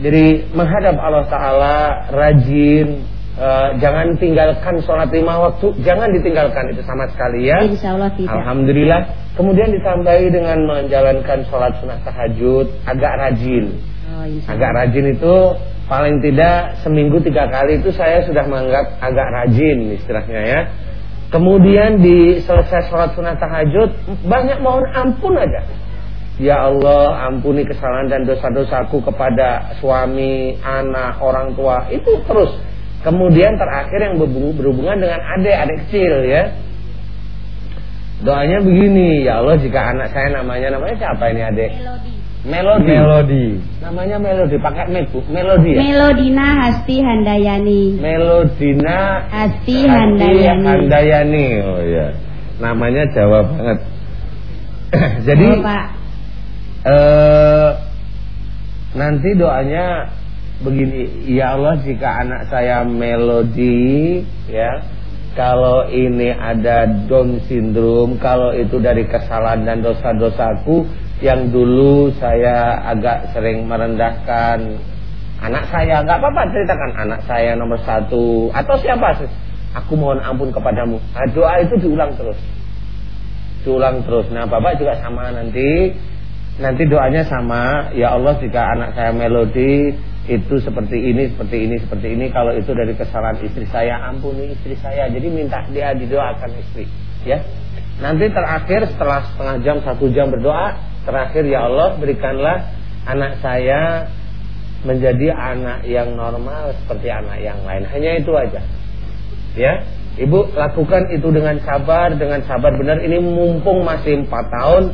Jadi menghadap Allah Taala rajin, uh, jangan tinggalkan sholat lima waktu, jangan ditinggalkan itu sama sekali ya. Insya Allah tidak. Alhamdulillah. Kemudian ditambahi dengan menjalankan sholat sunnah tahajud agak rajin. Oh, agak rajin itu paling tidak seminggu tiga kali itu saya sudah menganggap agak rajin istilahnya ya. Kemudian di selesai sholat sunnah tahajud Banyak mohon ampun aja. Ya Allah ampuni kesalahan dan dosa-dosaku kepada suami, anak, orang tua. Itu terus. Kemudian terakhir yang berhubungan dengan adik, adik kecil ya. Doanya begini Ya Allah jika anak saya namanya Namanya siapa ini adik? Melodi Melodi. Melodi. Namanya Melodi, pakai mebu. Melodi ya? Melodina Hasti Handayani. Melodina Hasti Handayani. Handayani. Oh ya. Namanya Jawa banget. Jadi oh, Pak. Eh nanti doanya begini, ya Allah jika anak saya Melodi ya kalau ini ada Down syndrome, kalau itu dari kesalahan dan dosa-dosaku, yang dulu saya agak sering merendahkan. Anak saya nggak apa-apa ceritakan. Anak saya nomor satu. Atau siapa sih? Aku mohon ampun kepadamu. Nah, doa itu diulang terus. Diulang terus. Nah bapak juga sama. Nanti nanti doanya sama. Ya Allah jika anak saya melodi itu seperti ini seperti ini seperti ini. Kalau itu dari kesalahan istri saya ampuni istri saya. Jadi minta dia didoakan istri. Ya. Nanti terakhir setelah setengah jam satu jam berdoa Terakhir ya Allah berikanlah anak saya menjadi anak yang normal seperti anak yang lain. Hanya itu aja. Ya, ibu lakukan itu dengan sabar, dengan sabar benar. Ini mumpung masih empat tahun,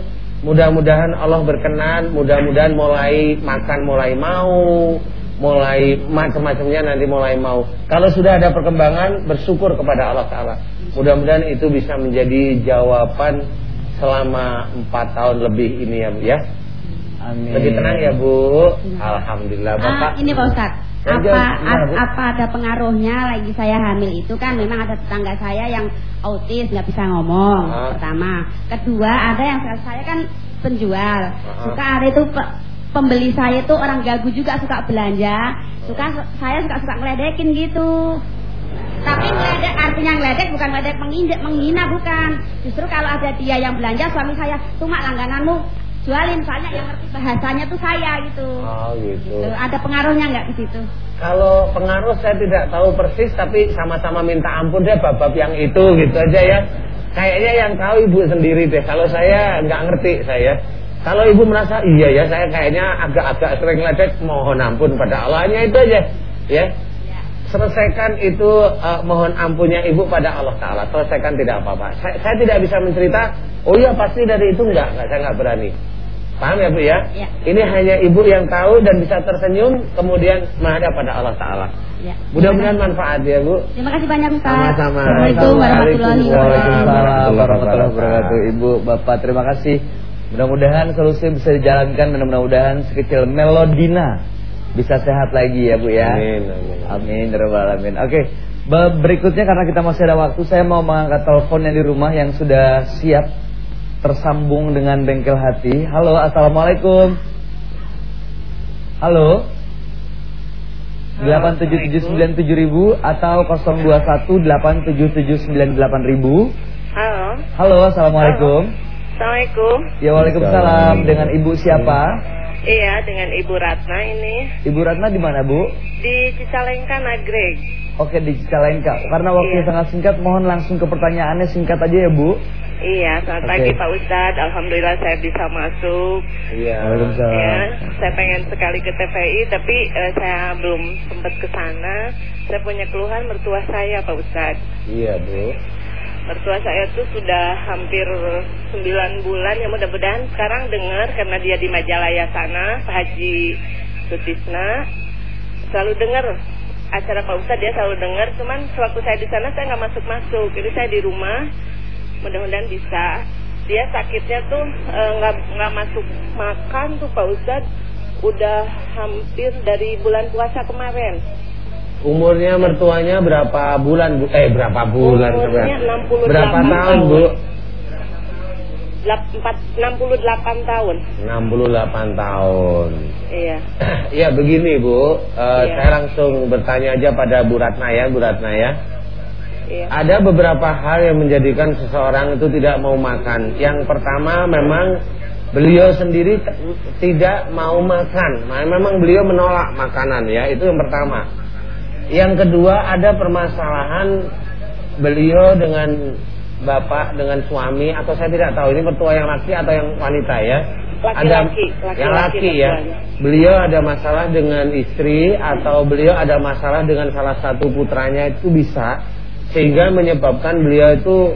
mudah-mudahan Allah berkenan, mudah-mudahan mulai makan mulai mau, mulai macam-macamnya nanti mulai mau. Kalau sudah ada perkembangan, bersyukur kepada Allah Taala. Mudah-mudahan itu bisa menjadi jawaban selama empat tahun lebih ini ya Bu ya. Amin. Lebih tenang ya Bu. Alhamdulillah Bapak. Ah, ini Pak Ustadz. Ya, Apa, jawab. Gimana, Bu? apa ada pengaruhnya lagi saya hamil itu kan memang ada tetangga saya yang autis nggak bisa ngomong Ah. pertama kedua ada yang saya kan penjual Ah. suka ada itu pe- pembeli saya itu orang gagu juga suka belanja suka saya suka suka ngeledekin gitu tapi ngeledek artinya ngeledek bukan ngeledek menginjak menghina bukan justru kalau ada dia yang belanja suami saya cuma langgananmu jualin soalnya yang ngerti bahasanya tuh saya gitu Oh gitu. Gitu. Ada pengaruhnya nggak di situ? Kalau pengaruh saya tidak tahu persis tapi sama-sama minta ampun deh bab-bab yang itu gitu aja ya. Kayaknya yang tahu ibu sendiri deh. Kalau saya nggak ngerti saya. Kalau ibu merasa iya ya saya kayaknya agak-agak sering ledek mohon ampun pada Allahnya itu aja ya. Selesaikan itu eh, mohon ampunnya ibu pada Allah Taala. Selesaikan tidak apa-apa. Saya, saya tidak bisa mencerita. Oh iya pasti dari itu enggak, enggak saya nggak berani. Paham ya bu ya? Ya. Ini hanya ibu yang tahu dan bisa tersenyum kemudian menghadap pada Allah Taala. Ya. Mudah-mudahan manfaat ya bu. Terima kasih banyak Ustaz. Sama-sama. Assalamualaikum warahmatullahi wabarakatuh. Waalaikumsalam warahmatullahi wabarakatuh. Ibu, Bapak, terima kasih. Mudah-mudahan solusi bisa dijalankan dan mudah-mudahan sekecil Melodina bisa sehat lagi ya Bu ya. Amin, amin. Amin, rabbal alamin. Oke, be- berikutnya karena kita masih ada waktu, saya mau mengangkat telepon yang di rumah yang sudah siap tersambung dengan bengkel hati. Halo, assalamualaikum. Halo. 87797 atau 02187798 Halo, Halo, assalamualaikum. Assalamualaikum. Ya waalaikumsalam. Dengan ibu siapa? Iya, dengan Ibu Ratna ini Ibu Ratna di mana bu? di Cicalengka Nagreg. Oke di Cicalengka. Karena waktunya Iya. sangat singkat, mohon langsung ke pertanyaannya singkat aja ya bu. Iya, selamat Oke. pagi Pak Ustadz. Alhamdulillah saya bisa masuk. Iya. Waalaikumsalam. Ya, saya pengen sekali ke TPI, tapi eh, saya belum sempat ke sana. Saya punya keluhan mertua saya, Pak Ustadz. Iya bu. Mertua saya tuh sudah hampir 9 bulan ya mudah-mudahan sekarang dengar karena dia di Majalaya sana Pak Haji Sutisna. Selalu dengar acara Pak Ustadz dia selalu dengar cuman sewaktu saya di sana saya nggak masuk-masuk jadi saya di rumah mudah-mudahan bisa. Dia sakitnya tuh eh, nggak nggak masuk makan tuh Pak Ustadz udah hampir dari bulan puasa kemarin Umurnya mertuanya berapa bulan bu? Eh berapa bulan? Umurnya? 68 Berapa tahun tahun. bu? Lap- empat- 68 tahun 68 tahun. iya Iya begini bu, Eh, Iya. saya langsung bertanya aja pada Bu Ratna ya, Bu Ratna ya. iya Ada beberapa hal yang menjadikan seseorang itu tidak mau makan. Yang pertama memang beliau sendiri tidak mau makan. Memang beliau menolak makanan ya, itu yang pertama. Yang kedua ada permasalahan beliau dengan bapak dengan suami atau saya tidak tahu ini mertua yang laki atau yang wanita ya. Laki-laki, ada laki-laki yang laki ya. mertuanya. Beliau ada masalah dengan istri atau beliau ada masalah dengan salah satu putranya itu bisa sehingga menyebabkan beliau itu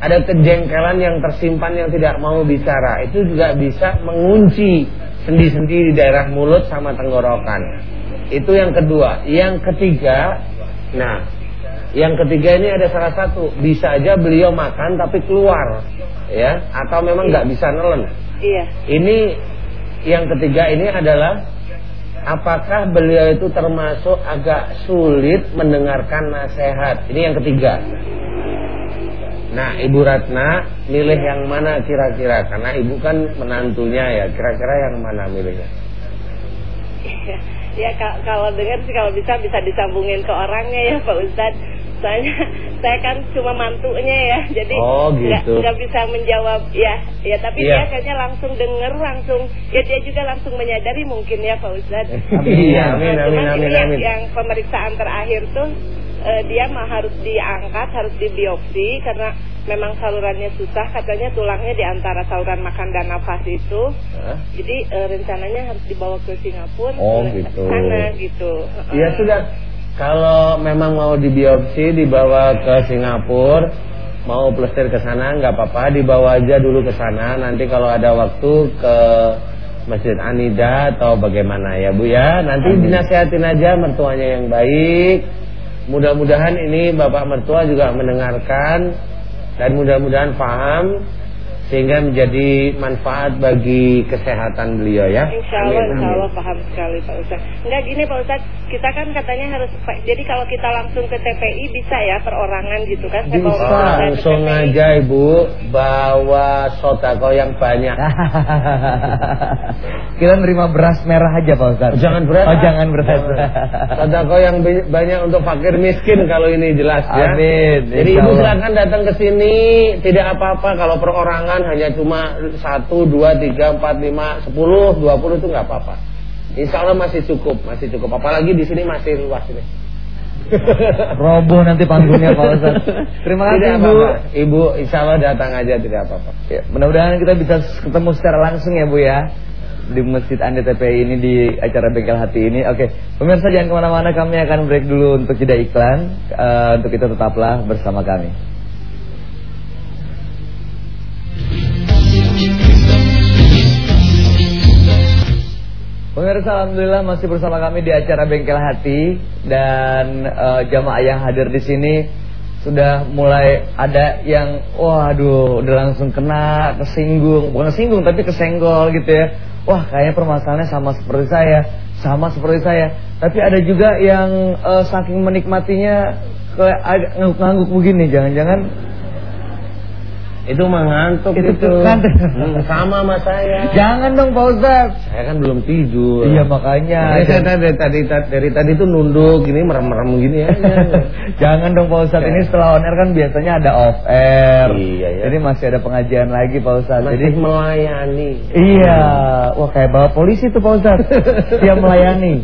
ada kejengkelan yang tersimpan yang tidak mau bicara. Itu juga bisa mengunci sendi-sendi di daerah mulut sama tenggorokan. Itu yang kedua. Yang ketiga, nah, yang ketiga ini ada salah satu bisa aja beliau makan tapi keluar, ya, atau memang nggak bisa nelen. iya Ini yang ketiga ini adalah apakah beliau itu termasuk agak sulit mendengarkan nasihat. Ini yang ketiga. Nah, Ibu Ratna milih yang mana kira-kira? Karena Ibu kan menantunya ya. Kira-kira yang mana milihnya? Ya ka- kalau dengar sih kalau bisa bisa disambungin ke orangnya ya Pak Ustadz soalnya saya kan cuma mantunya ya jadi Oh, nggak gitu. nggak bisa menjawab ya ya tapi Iya. dia kayaknya langsung denger langsung ya dia juga langsung menyadari mungkin ya Pak Ustadz Iya, amin, Nah, amin, amin, ini yang, amin. yang pemeriksaan terakhir tuh eh, dia mah harus diangkat, harus dibiopsi karena memang salurannya susah, katanya tulangnya di antara saluran makan dan nafas itu. Hah? Jadi eh, rencananya harus dibawa ke Singapura, Oh, ke gitu. sana gitu. Ya Eh, sudah. Kalau memang mau dibiopsi dibawa ke Singapura, mau plesir ke sana nggak apa-apa, dibawa aja dulu ke sana. Nanti kalau ada waktu ke Masjid Anida atau bagaimana ya Bu ya. Nanti dinasihatin aja mertuanya yang baik. Mudah-mudahan ini Bapak mertua juga mendengarkan dan mudah-mudahan paham sehingga menjadi manfaat bagi kesehatan beliau ya. Insya Allah, insya Allah paham sekali Pak Ustadz. Enggak gini Pak Ustadz, kita kan katanya harus, jadi kalau kita langsung ke TPI bisa ya perorangan gitu kan? Saya bawa Bisa ke langsung TPI. aja ibu bawa sodako yang banyak. Kita nerima beras merah aja Pak Ustaz. Jangan beras. Oh, jangan beras. Sodako yang ba- banyak untuk fakir miskin kalau ini jelas ya. Amin, Jadi ibu silakan datang ke sini tidak apa-apa kalau perorangan hanya cuma satu, dua, tiga, empat, lima, sepuluh, dua puluh itu nggak apa-apa. Insya Allah masih cukup, masih cukup. Apalagi di sini masih luas ini. Roboh nanti panggungnya Pak Ustaz. Terima kasih Tidak Bu. apa-apa. Ibu insya Allah datang aja tidak apa-apa. Ya, mudah-mudahan kita bisa ketemu secara langsung ya Bu ya di Masjid Andi TPI ini di acara Bengkel Hati ini. Oke, pemirsa jangan ke mana-mana, kami akan break dulu untuk jeda iklan. Eh, untuk itu tetaplah bersama kami. Pemirsa Alhamdulillah masih bersama kami di acara Bengkel Hati. Dan eh, jamaah yang hadir di sini sudah mulai ada yang waduh udah langsung kena kesinggung. Bukan kesinggung tapi kesenggol gitu ya. Wah kayaknya permasalahannya sama seperti saya sama seperti saya. Tapi ada juga yang eh, saking menikmatinya kayak ngangguk-ngangguk begini jangan-jangan Itu mengantuk Itu itu. kan. Hmm, sama sama saya. jangan dong Pak Ustadz Saya kan belum tidur. iya makanya Makanya saya tadi, dari tadi dari tadi tuh nunduk gini merem-merem gini ya. Jangan dong Pak Ustadz Ini setelah on air kan biasanya ada off air Iya, ya. Jadi masih ada pengajian lagi Pak Ustadz Masih Jadi melayani. Iya Wah kayak bawa polisi tuh Pak Ustadz Siap melayani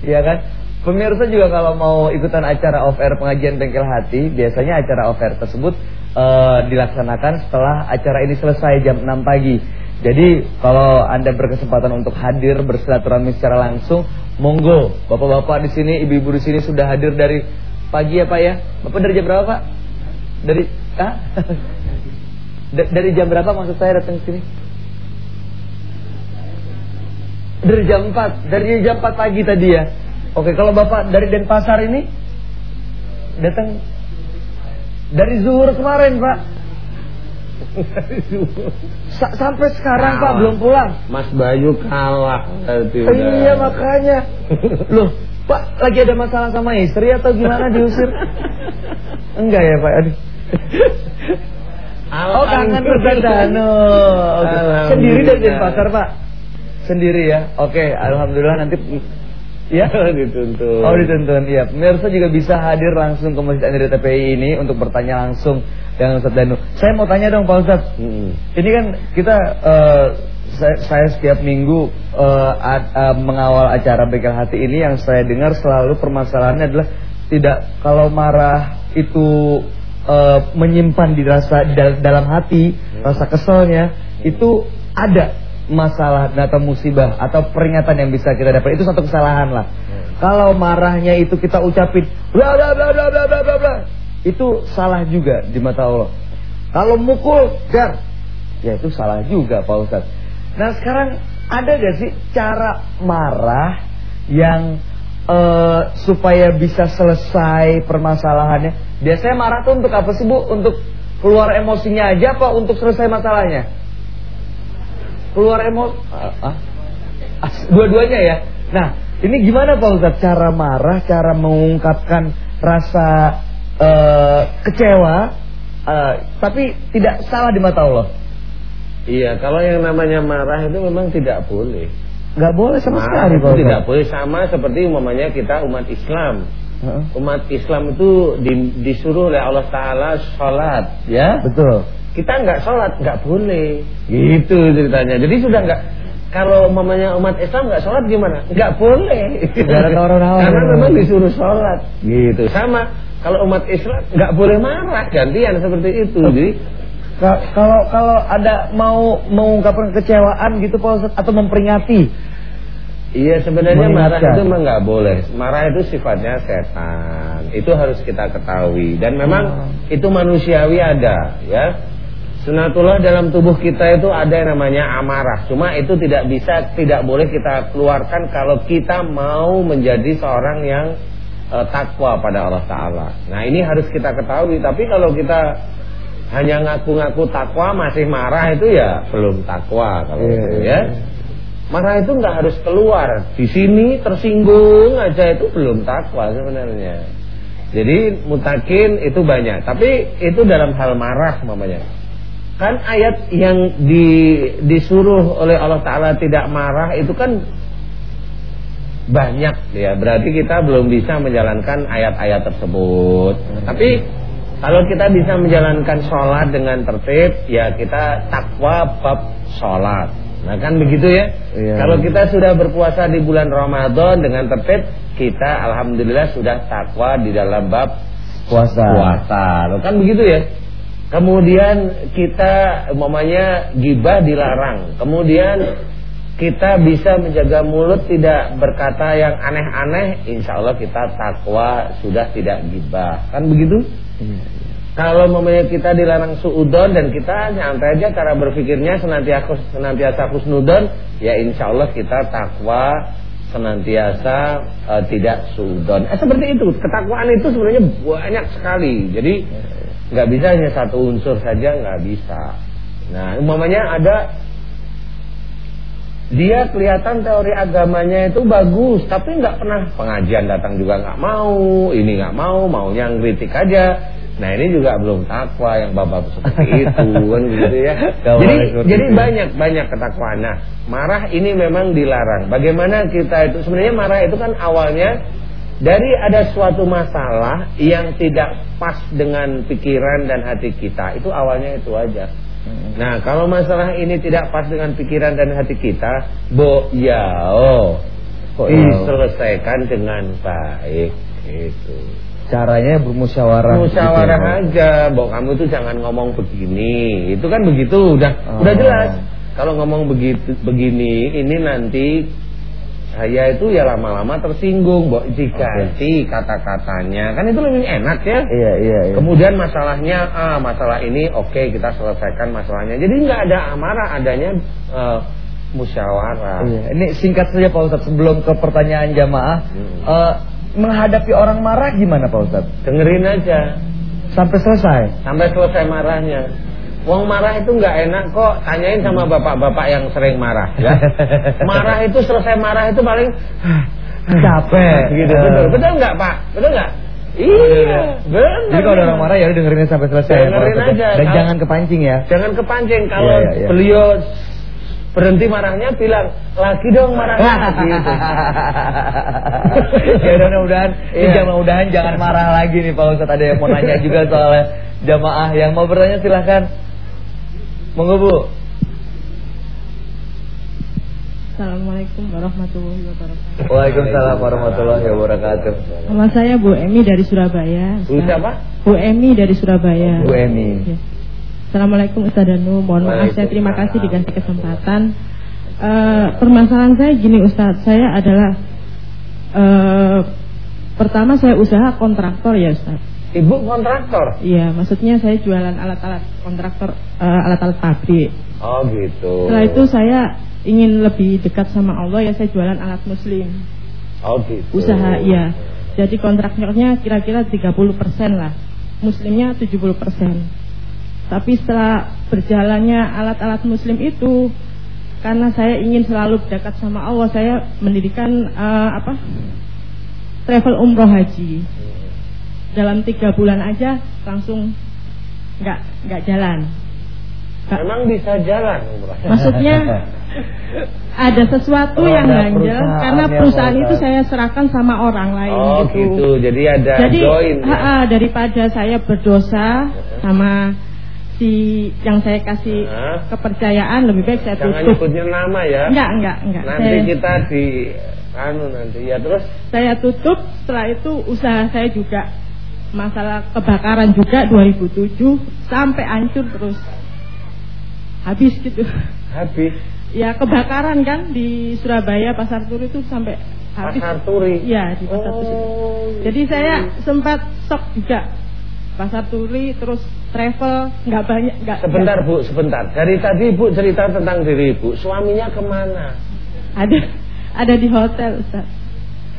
Iya kan Pemirsa juga kalau mau ikutan acara off air pengajian bengkel hati Biasanya acara off air tersebut eh, Dilaksanakan setelah acara ini selesai jam 6 pagi Jadi kalau anda berkesempatan untuk hadir bersilaturahmi secara langsung Monggo Bapak-bapak di sini, ibu-ibu di sini sudah hadir dari pagi ya Pak ya Bapak dari jam berapa Pak? Dari ah? Da- dari jam berapa maksud saya datang ke sini? Dari jam 4 Dari jam 4 pagi tadi ya Oke kalau Bapak dari Denpasar ini Datang Dari zuhur kemarin Pak Sa- Sampai sekarang Pak Kalah. belum pulang Mas Bayu kalah. Iya makanya Loh Pak lagi ada masalah sama istri atau gimana diusir Enggak ya Pak Aduh. Oh kangen Ustaz Dano Oke. Alhamdulillah. Sendiri dari Denpasar Pak Sendiri ya Oke Alhamdulillah nanti Ya. Dituntut. Oh dituntun ya Pemirsa juga bisa hadir langsung ke Masjid Anir TPI ini Untuk bertanya langsung dengan Ustaz Danu. Saya mau tanya dong Pak Ustaz Mm-mm. Ini kan kita eh, saya, saya setiap minggu eh, ad- eh, mengawal acara Bengkel Hati ini Yang saya dengar selalu permasalahannya adalah Tidak kalau marah itu eh, menyimpan di rasa dal- dalam hati Rasa keselnya Itu ada masalah atau musibah atau peringatan yang bisa kita dapat itu satu kesalahan lah. Ya. Kalau marahnya itu kita ucapin bla bla bla bla bla bla bla itu salah juga di mata Allah. Kalau mukul dar ya itu salah juga Pak Ustaz. Nah sekarang ada gak sih cara marah yang uh, supaya bisa selesai permasalahannya? Biasanya marah tuh untuk apa sih Bu? Untuk keluar emosinya aja pak untuk selesai masalahnya? Keluar emosi ah, ah, dua-duanya ya. Nah ini gimana Pak Ustadz? Cara marah cara mengungkapkan rasa eh, kecewa eh, tapi tidak salah di mata Allah. Iya, kalau yang namanya marah itu memang tidak boleh. nggak boleh sama Marah sekali Pak tidak boleh. Sama seperti umpamanya kita umat Islam. Umat Islam itu di- disuruh oleh Allah Taala sholat, ya. betul Kita nggak sholat, nggak boleh. Gitu ceritanya. Jadi sudah nggak. Kalau umpamanya umat Islam nggak sholat gimana? Nggak boleh. Karena memang disuruh sholat. Gitu. Sama kalau umat Islam nggak boleh marah, gantian seperti itu. Jadi Ka- kalau kalau ada mau mengungkapkan kecewaan gitu Pak atau memperingati Iya sebenarnya marah itu memang nggak boleh. Marah itu sifatnya setan. Itu harus kita ketahui. Dan memang Hmm. itu manusiawi ada, ya. Sunatullah dalam tubuh kita itu ada yang namanya amarah. Cuma itu tidak bisa, tidak boleh kita keluarkan kalau kita mau menjadi seorang yang eh, takwa pada Allah Taala. Nah ini harus kita ketahui. Tapi kalau kita hanya ngaku-ngaku takwa masih marah itu ya belum takwa kalau Iya, itu iya, ya. Marah itu nggak harus keluar. Di sini tersinggung aja itu belum takwa sebenarnya. Jadi mutakin itu banyak, tapi itu dalam hal marah mamanya. Kan ayat yang di, disuruh oleh Allah Taala tidak marah itu kan banyak ya. Berarti kita belum bisa menjalankan ayat-ayat tersebut. Tapi kalau kita bisa menjalankan sholat dengan tertib, ya kita takwa bab sholat. Nah kan begitu ya. Iya. Kalau kita sudah berpuasa di bulan Ramadan dengan tertib, kita alhamdulillah sudah takwa di dalam bab Puasa. puasa. Loh, kan begitu ya. Kemudian kita umpamanya gibah dilarang. Kemudian kita bisa menjaga mulut tidak berkata yang aneh-aneh, insya Allah kita takwa sudah tidak gibah. Kan begitu? Iya. Kalau memangnya kita dilarang suudon dan kita nyantai aja cara berpikirnya senantiasa senantiasa husnudon, ya insya Allah kita takwa senantiasa eh, tidak suudon. Eh, seperti itu. Ketakwaan itu sebenarnya banyak sekali. Jadi nggak bisa hanya satu unsur saja nggak bisa. Nah, umpamanya ada dia kelihatan teori agamanya itu bagus, tapi nggak pernah pengajian datang juga nggak mau, ini nggak mau, maunya ngeritik aja. Nah ini juga belum takwa yang babak seperti itu kan gitu ya. Jadi jadi banyak banyak ketakwaan. Nah marah ini memang dilarang. Bagaimana kita itu sebenarnya marah itu kan awalnya dari ada suatu masalah yang tidak pas dengan pikiran dan hati kita. Itu awalnya itu aja. Nah, kalau masalah ini tidak pas dengan pikiran dan hati kita, bo ya oh, Kok ya? diselesaikan dengan baik gitu. Caranya bermusyawarah. Musyawarah gitu ya, Pak. aja, bahwa kamu tuh jangan ngomong begini. Itu kan begitu, udah Oh. udah jelas. Kalau ngomong begitu begini, ini nanti saya itu ya lama-lama tersinggung, Mbok diganti kata-katanya. Kan itu lebih enak ya. Iya, iya, iya. Kemudian masalahnya ah masalah ini oke kita selesaikan masalahnya. Jadi nggak ada amarah, adanya eh, musyawarah. Iya, ini singkat saja Pak Ustadz sebelum ke pertanyaan jamaah. Hmm. Eh, menghadapi orang marah gimana Pak Ustadz? Dengerin aja Sampai selesai. sampai selesai marahnya. Wong marah itu nggak enak kok. Tanyain sama bapak-bapak yang sering marah. Ya. Marah itu selesai marah itu paling Capek. gitu. Eh. Betul, betul nggak Pak? Betul nggak? Iya, benar. Jadi kalau orang marah ya udah dengerin sampai selesai. Dengerin ya. aja. Dan Kalau- jangan kepancing ya. Jangan kepancing kalau Iya, iya, iya. beliau berhenti marahnya bilang lagi dong marahnya gitu. ya udah mudah-mudahan ini Iya. jangan mudahan jangan marah lagi nih Pak Ustadz ada yang mau nanya juga soal jamaah yang mau bertanya silahkan monggo Bu Assalamualaikum warahmatullahi wabarakatuh. Waalaikumsalam warahmatullahi wabarakatuh Nama saya Bu Emi dari Surabaya. Bu siapa? Bu Emi dari Surabaya. Bu Emi Ya. Assalamualaikum Ustaz Danu. Mohon maaf saya terima kasih dikasih kesempatan. Eh, permasalahan saya gini Ustaz, saya adalah eh, pertama saya usaha kontraktor ya Ustaz. Ibu kontraktor. Iya, maksudnya saya jualan alat-alat kontraktor, eh, alat-alat pabrik. Oh gitu. Setelah itu saya ingin lebih dekat sama Allah ya saya jualan alat muslim. Oh gitu. usaha iya jadi kontraktornya kira-kira 30% lah muslimnya 70% tapi setelah berjalannya alat-alat muslim itu karena saya ingin selalu dekat sama Allah saya mendirikan eh, apa travel umroh haji dalam tiga bulan aja langsung nggak nggak jalan Memang bisa jalan umrah. Maksudnya ada sesuatu Oh, yang ganjel perusahaan karena perusahaan itu saya serahkan sama orang lain Oh gitu. Jadi ada Jadi join. ya? daripada saya berdosa sama si yang saya kasih Hah? kepercayaan lebih baik saya Jangan tutup. nyebutin nama ya. Enggak, enggak, enggak. Nanti Saya, kita di anu nanti ya terus saya tutup setelah itu usaha saya juga masalah kebakaran juga 2007 sampai hancur terus. Habis gitu. habis. ya kebakaran kan di Surabaya Pasar Turi itu sampai habis. Pasar Turi. Iya, di Pasar Turi. Oh, Jadi saya sempat shock juga. Pasar Turi terus travel nggak banyak nggak Sebentar Bu, sebentar. Dari tadi Ibu cerita tentang diri Ibu. Suaminya ke mana? ada ada di hotel Ustaz.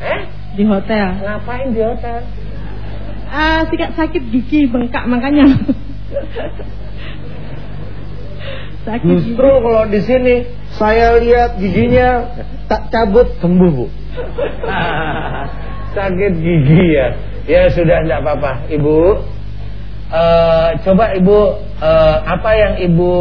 Eh? Di hotel. Ngapain di hotel? Ah, sakit sakit gigi bengkak makanya. sakit gigi. Justru kalau di sini saya lihat giginya tak cabut sembuh bu. Sakit gigi ya. Ya sudah tidak apa-apa, Ibu. Eh, coba Ibu eh, apa yang Ibu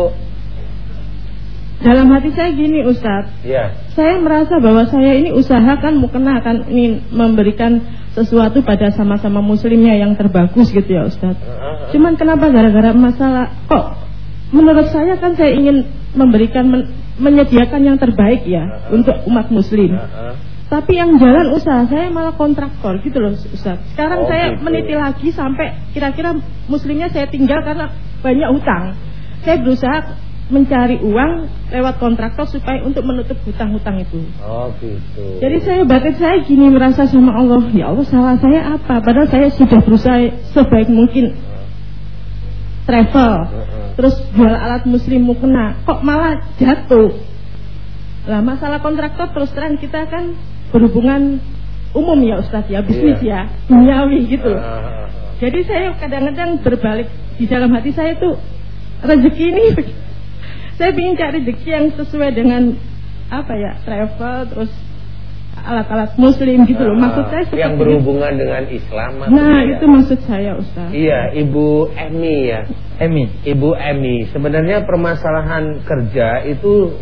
Dalam hati saya gini Ustadz ya Saya merasa bahwa saya ini usahakan mukena akan ingin memberikan sesuatu pada sama-sama muslimnya yang terbagus gitu ya Ustadz Cuman kenapa gara-gara masalah kok menurut saya kan saya ingin memberikan men- menyediakan yang terbaik ya untuk umat muslim. Tapi yang jalan usaha saya malah kontraktor gitu loh Ustaz. Sekarang Oh, saya gitu. meniti lagi sampai kira-kira muslimnya saya tinggal karena banyak utang. Saya berusaha mencari uang lewat kontraktor supaya untuk menutup hutang-hutang itu. Oh gitu. Jadi saya batin saya gini merasa sama Allah, ya Allah salah saya apa? Padahal saya sudah berusaha sebaik mungkin travel, terus jual alat muslim mukena, kok malah jatuh. Lah masalah kontraktor terus terang kita kan berhubungan umum ya Ustadz ya, bisnis Iya. ya, duniawi gitu. Ah, Jadi saya kadang-kadang berbalik di dalam hati saya tuh rezeki ini saya ingin cari rezeki yang sesuai dengan apa ya travel terus alat-alat muslim gitu loh. Maksud saya seperti yang itu. berhubungan dengan Islam Nah itu maksud saya Ustaz. Iya, Ibu Emi ya. Emi. Ibu Emi, sebenarnya permasalahan kerja itu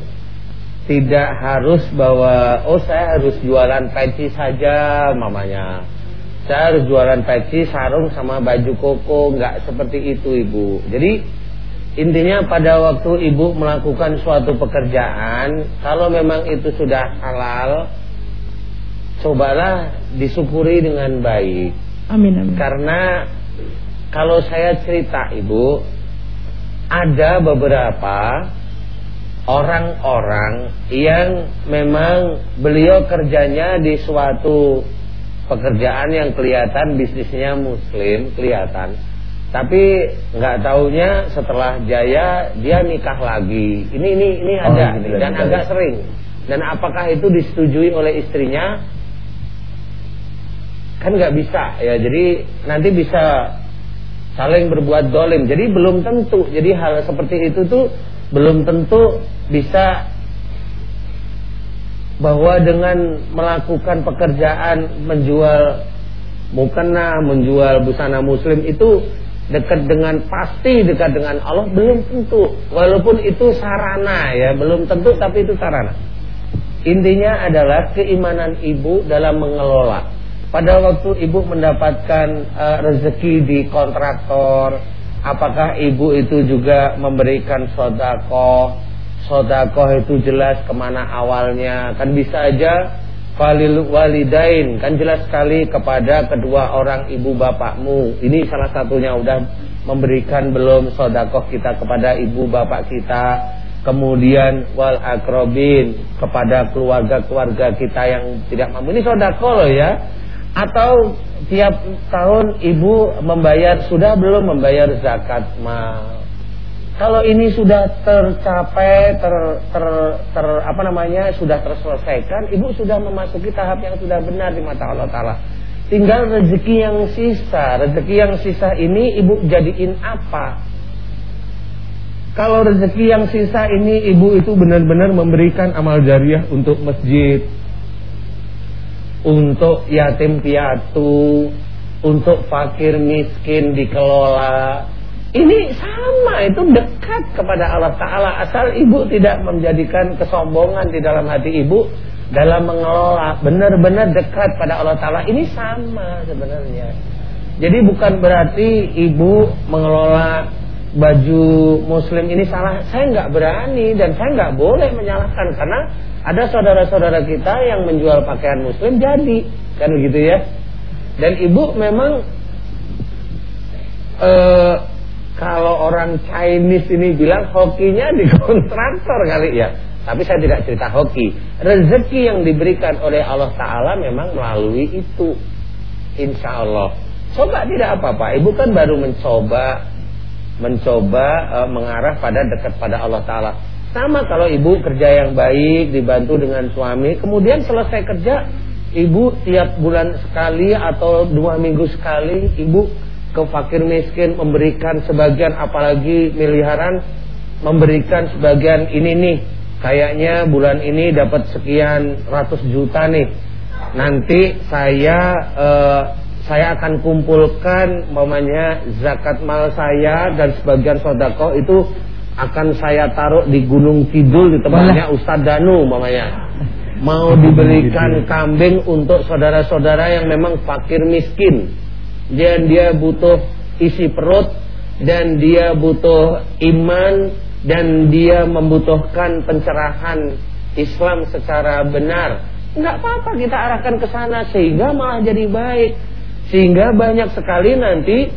tidak harus bahwa oh saya harus jualan peci saja mamanya. Saya harus jualan peci, sarung sama baju koko, nggak seperti itu Ibu. Jadi intinya pada waktu Ibu melakukan suatu pekerjaan, kalau memang itu sudah halal, cobalah disyukuri dengan baik. Amin amin. Karena kalau saya cerita ibu Ada beberapa Orang-orang Yang memang Beliau kerjanya di suatu Pekerjaan yang kelihatan Bisnisnya muslim kelihatan Tapi nggak taunya Setelah jaya Dia nikah lagi. Ini ini ini Oh, ada. gitu, Dan gitu. agak sering. Dan apakah itu disetujui oleh istrinya? Kan nggak bisa ya. Jadi nanti bisa saling berbuat dolim. Jadi belum tentu. Jadi hal seperti itu tuh belum tentu bisa bahwa dengan melakukan pekerjaan menjual mukena menjual busana muslim itu dekat dengan pasti dekat dengan Allah belum tentu. Walaupun itu sarana ya belum tentu tapi itu sarana. Intinya adalah keimanan ibu dalam mengelola. Pada waktu ibu mendapatkan eh, rezeki di kontraktor, apakah ibu itu juga memberikan sodako? Sodako itu jelas ke mana awalnya, kan bisa aja falil walidain, kan jelas sekali kepada kedua orang ibu bapakmu. Ini salah satunya udah memberikan belum sodako kita kepada ibu bapak kita. Kemudian wal akrobin kepada keluarga-keluarga kita yang tidak mampu. Ini sodako loh ya atau tiap tahun ibu membayar sudah belum membayar zakat mal kalau ini sudah tercapai ter, ter, ter apa namanya sudah terselesaikan ibu sudah memasuki tahap yang sudah benar di mata Allah taala tinggal rezeki yang sisa rezeki yang sisa ini ibu jadiin apa kalau rezeki yang sisa ini ibu itu benar-benar memberikan amal jariah untuk masjid untuk yatim piatu, untuk fakir miskin dikelola. Ini sama, itu dekat kepada Allah Ta'ala. Asal ibu tidak menjadikan kesombongan di dalam hati ibu Dalam mengelola, benar-benar dekat pada Allah Ta'ala. Ini sama sebenarnya. Jadi bukan berarti ibu mengelola baju muslim ini salah. Saya nggak berani dan saya nggak boleh menyalahkan Karena ada saudara-saudara kita yang menjual pakaian muslim jadi. Kan begitu ya? Dan ibu memang eh, kalau orang Chinese ini bilang hokinya di kontraktor kali ya Tapi saya tidak cerita hoki. Rezeki yang diberikan oleh Allah Ta'ala memang melalui itu. Insya Allah. Coba tidak apa-apa. Ibu kan baru mencoba mencoba uh, mengarah pada dekat pada Allah Ta'ala. Sama kalau ibu kerja yang baik, dibantu dengan suami, kemudian selesai kerja, ibu tiap bulan sekali atau dua minggu sekali, ibu ke fakir miskin memberikan sebagian apalagi miliaran memberikan sebagian ini nih. Kayaknya bulan ini dapat sekian ratus juta nih. Nanti saya eh, saya akan kumpulkan mamanya zakat mal saya dan sebagian sodako itu akan saya taruh di Gunung Kidul di tempatnya Ustadz Danu mamanya mau diberikan kambing untuk saudara-saudara yang memang fakir miskin dan dia butuh isi perut dan dia butuh iman dan dia membutuhkan pencerahan Islam secara benar. Enggak apa-apa kita arahkan ke sana sehingga malah jadi baik. Sehingga banyak sekali nanti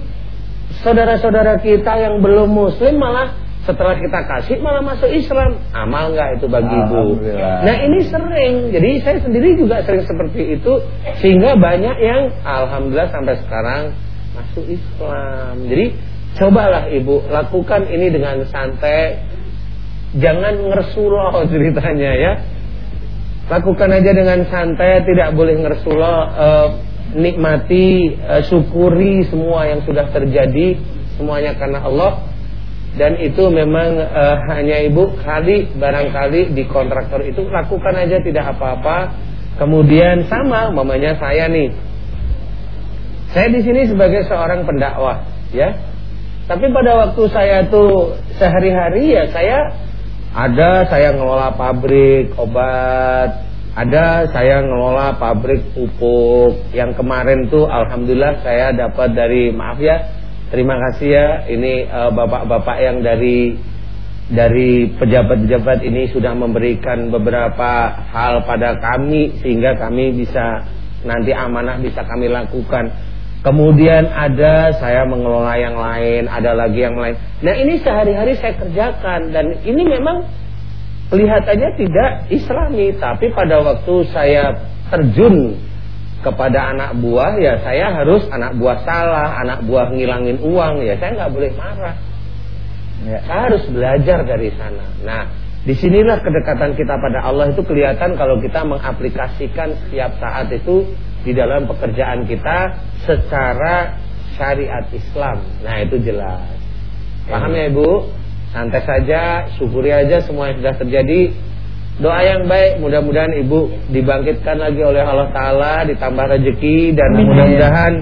saudara-saudara kita yang belum muslim malah setelah kita kasih malah masuk Islam. Amal enggak itu bagi ibu? Nah ini sering. Jadi saya sendiri juga sering seperti itu. Sehingga banyak yang Alhamdulillah sampai sekarang masuk Islam. Jadi Cobalah ibu lakukan ini dengan santai Jangan ngersuloh ceritanya ya Lakukan aja dengan santai Tidak boleh ngersuloh uh, Nikmati, uh, syukuri semua yang sudah terjadi Semuanya karena Allah Dan itu memang uh, hanya ibu Kali barangkali di kontraktor itu Lakukan aja tidak apa-apa. Kemudian sama mamanya saya nih. Saya di sini sebagai seorang pendakwah Ya. Tapi pada waktu saya tuh sehari-hari ya saya ada saya ngelola pabrik obat, ada saya ngelola pabrik pupuk. Yang kemarin tuh alhamdulillah saya dapat dari maaf ya, terima kasih ya ini eh, bapak-bapak uh, yang dari dari pejabat-pejabat ini sudah memberikan beberapa hal pada kami sehingga kami bisa nanti amanah bisa kami lakukan. Kemudian ada saya mengelola yang lain, ada lagi yang lain. Nah ini sehari-hari saya kerjakan dan ini memang kelihatannya tidak islami. Tapi pada waktu saya terjun kepada anak buah ya saya harus anak buah salah, anak buah ngilangin uang ya saya nggak boleh marah. Ya. Saya harus belajar dari sana. Nah di sinilah kedekatan kita pada Allah itu kelihatan kalau kita mengaplikasikan setiap saat itu di dalam pekerjaan kita secara syariat Islam. Nah, itu jelas. Paham ya, Ibu? Santai saja, syukuri aja semua yang sudah terjadi. Doa yang baik, mudah-mudahan Ibu dibangkitkan lagi oleh Allah Taala, ditambah rezeki dan mudah-mudahan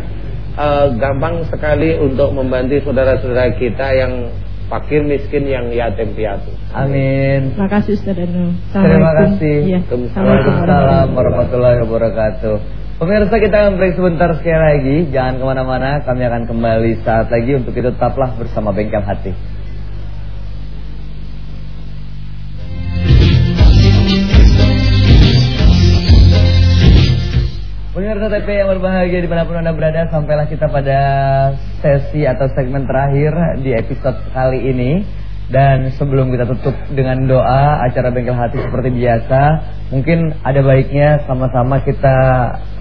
uh, gampang sekali untuk membantu saudara-saudara kita yang fakir miskin yang yatim piatu. Amin. Terima kasih Ustaz Danu. Terima kasih. Ya. Waalaikumsalam warahmatullahi wabarakatuh. Pemirsa kita akan break sebentar sekali lagi Jangan ke mana-mana Kami akan kembali saat lagi Untuk itu tetaplah bersama Bengkel Hati Pemirsa TP yang berbahagia di mana pun Anda berada Sampailah kita pada sesi atau segmen terakhir Di episode kali ini. Dan sebelum kita tutup dengan doa acara bengkel hati seperti biasa Mungkin ada baiknya sama-sama kita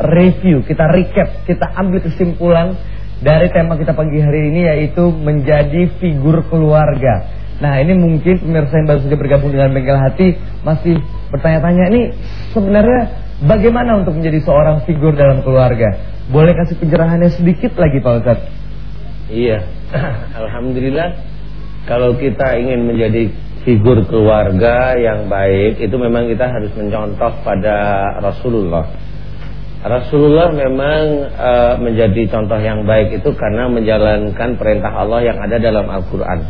review, kita recap, kita ambil kesimpulan Dari tema kita pagi hari ini yaitu menjadi figur keluarga. Nah ini mungkin pemirsa yang baru saja bergabung dengan bengkel hati Masih bertanya-tanya ini sebenarnya bagaimana untuk menjadi seorang figur dalam keluarga Boleh kasih pencerahannya sedikit lagi Pak Ustadz? Iya, Alhamdulillah kalau kita ingin menjadi figur keluarga yang baik itu memang kita harus mencontoh pada Rasulullah. Rasulullah memang e, menjadi contoh yang baik itu karena menjalankan perintah Allah yang ada dalam Al-Qur'an.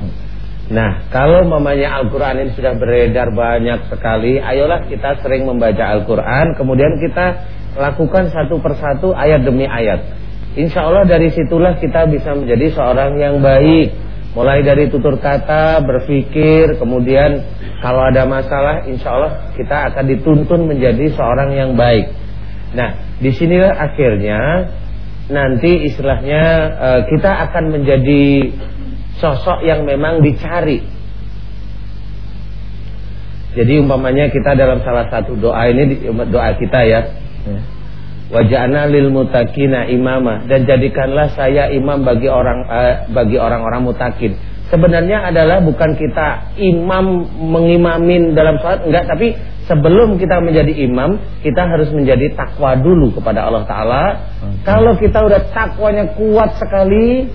Nah, kalau mamanya Al-Qur'an ini sudah beredar banyak sekali, ayolah kita sering membaca Al-Qur'an, kemudian kita lakukan satu persatu ayat demi ayat. Insya Allah dari situlah kita bisa menjadi seorang yang baik Mulai dari tutur kata, berpikir, kemudian kalau ada masalah, insya Allah kita akan dituntun menjadi seorang yang baik. Nah, di sinilah akhirnya nanti istilahnya uh, kita akan menjadi sosok yang memang dicari. Jadi umpamanya kita dalam salah satu doa ini doa kita ya. ya. Wajahna lil mutakina imama dan jadikanlah saya imam bagi orang uh, bagi orang-orang mutakin. Sebenarnya adalah bukan kita imam mengimamin dalam salat enggak, tapi sebelum kita menjadi imam, kita harus menjadi takwa dulu kepada Allah taala. Okay. Kalau kita udah takwanya kuat sekali,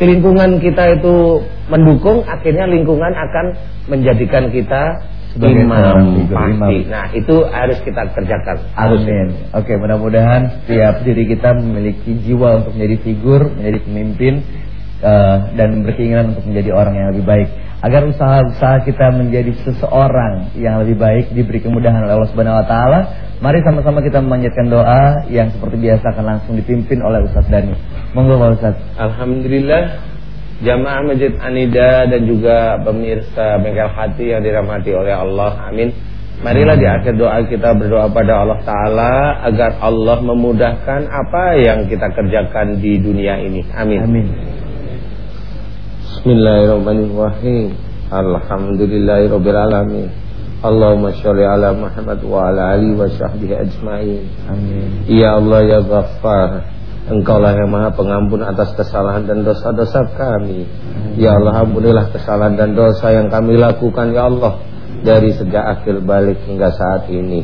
lingkungan kita itu mendukung, akhirnya lingkungan akan menjadikan kita sebagai imam pasti. Nah, itu harus kita kerjakan. Amin. Oke, mudah-mudahan setiap diri kita memiliki jiwa untuk menjadi figur, menjadi pemimpin uh, dan berkeinginan untuk menjadi orang yang lebih baik. Agar usaha-usaha kita menjadi seseorang yang lebih baik diberi kemudahan oleh Allah Subhanahu wa taala, mari sama-sama kita memanjatkan doa yang seperti biasa akan langsung dipimpin oleh Ustaz Dani. Monggo Pak Ustaz. Alhamdulillah jamaah Masjid Anida dan juga pemirsa bengkel hati yang dirahmati oleh Allah. Amin. Marilah di akhir doa kita berdoa pada Allah Ta'ala agar Allah memudahkan apa yang kita kerjakan di dunia ini. Amin. Amin. Bismillahirrahmanirrahim. Alhamdulillahirrahmanirrahim. Allahumma sholli ala Muhammad wa ala ali wa sahbihi ajma'in. Amin. Ya Allah ya Ghaffar. Engkaulah yang maha pengampun atas kesalahan dan dosa-dosa kami Ya Allah ampunilah kesalahan dan dosa yang kami lakukan Ya Allah Dari sejak akhir balik hingga saat ini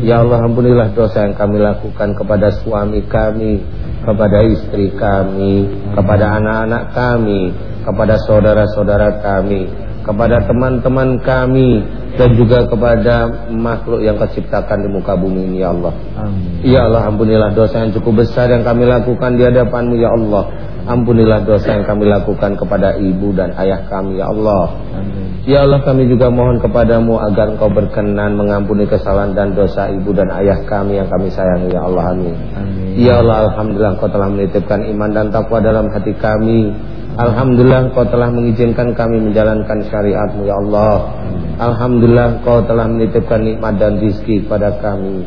Ya Allah ampunilah dosa yang kami lakukan kepada suami kami Kepada istri kami Kepada anak-anak kami Kepada saudara-saudara kami Kepada teman-teman kami dan juga kepada makhluk yang kau ciptakan di muka bumi ini ya Allah. Amin. Ya Allah ampunilah dosa yang cukup besar yang kami lakukan di hadapanmu ya Allah. Ampunilah dosa yang kami lakukan kepada ibu dan ayah kami ya Allah. Amin. Ya Allah kami juga mohon kepadamu agar engkau berkenan mengampuni kesalahan dan dosa ibu dan ayah kami yang kami sayangi ya Allah amin. amin. Ya Allah alhamdulillah engkau telah menitipkan iman dan takwa dalam hati kami. Alhamdulillah engkau telah mengizinkan kami menjalankan syariatmu ya Allah. Alhamdulillah kau telah menitipkan nikmat dan rizki kepada kami.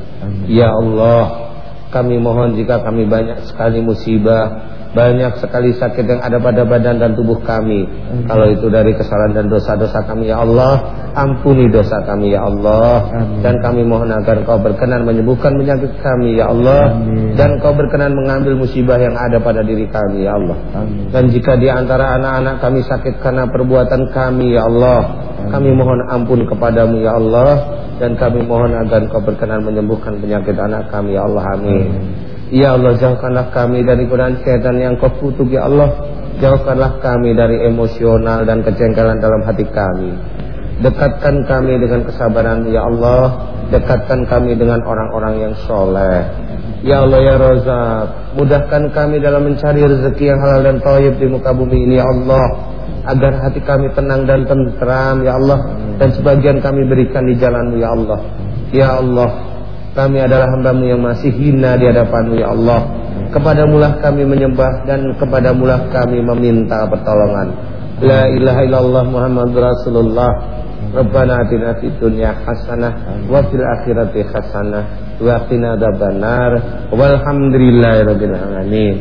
Ya Allah Kami mohon jika kami banyak sekali musibah banyak sekali sakit yang ada pada badan dan tubuh kami. Amin. Kalau itu dari kesalahan dan dosa-dosa kami ya Allah, ampuni dosa kami ya Allah. Amin. Dan kami mohon agar Kau berkenan menyembuhkan penyakit kami ya Allah. Amin. Dan Kau berkenan mengambil musibah yang ada pada diri kami ya Allah. Amin. Dan jika di antara anak-anak kami sakit karena perbuatan kami ya Allah, Amin. kami mohon ampun kepadamu ya Allah. Dan kami mohon agar Kau berkenan menyembuhkan penyakit anak kami ya Allah. Amin. Amin. Ya Allah jauhkanlah kami dari godaan setan yang kau kutuk ya Allah. Jauhkanlah kami dari emosional dan kejengkelan dalam hati kami. Dekatkan kami dengan kesabaran ya Allah. Dekatkan kami dengan orang-orang yang soleh. Ya Allah ya Rozak Mudahkan kami dalam mencari rezeki yang halal dan taib di muka bumi ini ya Allah. Agar hati kami tenang dan tentram ya Allah. Dan sebagian kami berikan di jalanmu ya Allah. Ya Allah kami adalah hambamu yang masih hina di hadapanmu ya Allah. Kepadamulah kami menyembah dan kepadamulah kami meminta pertolongan. La ilaha illallah Muhammad Rasulullah. Rabbana atina fid dunya hasanah wa fil akhirati hasanah wa qina adzabannar. Walhamdulillahirabbil alamin.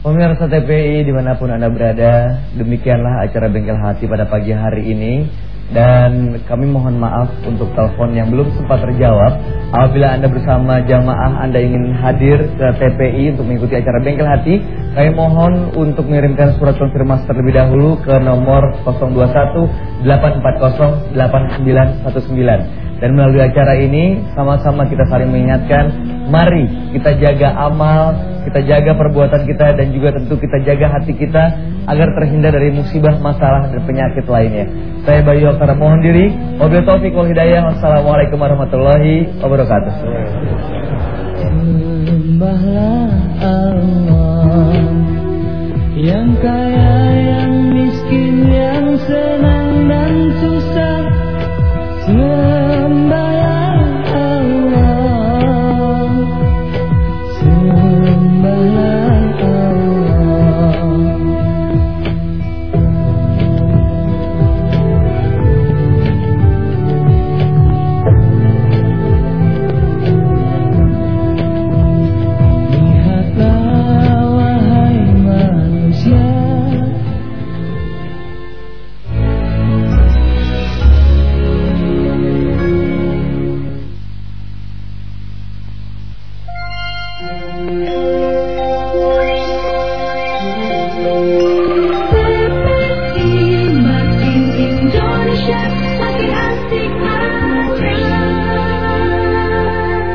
Pemirsa TPI di mana pun Anda berada Demikianlah acara Bengkel Hati pada pagi hari ini dan kami mohon maaf untuk telepon yang belum sempat terjawab. Apabila Anda bersama jamaah Anda ingin hadir ke TPI untuk mengikuti acara Bengkel Hati, kami mohon untuk mengirimkan surat konfirmasi terlebih dahulu ke nomor 021 840 8919. Dan melalui acara ini sama-sama kita saling mengingatkan Mari kita jaga amal Kita jaga perbuatan kita Dan juga tentu kita jaga hati kita Agar terhindar dari musibah, masalah dan penyakit lainnya. Saya Bayu Oktara mohon diri. Wabil Taufik wal Hidayah. Wassalamualaikum warahmatullahi wabarakatuh. Sembahlah Allah Yang kaya, yang miskin, yang senang dan susah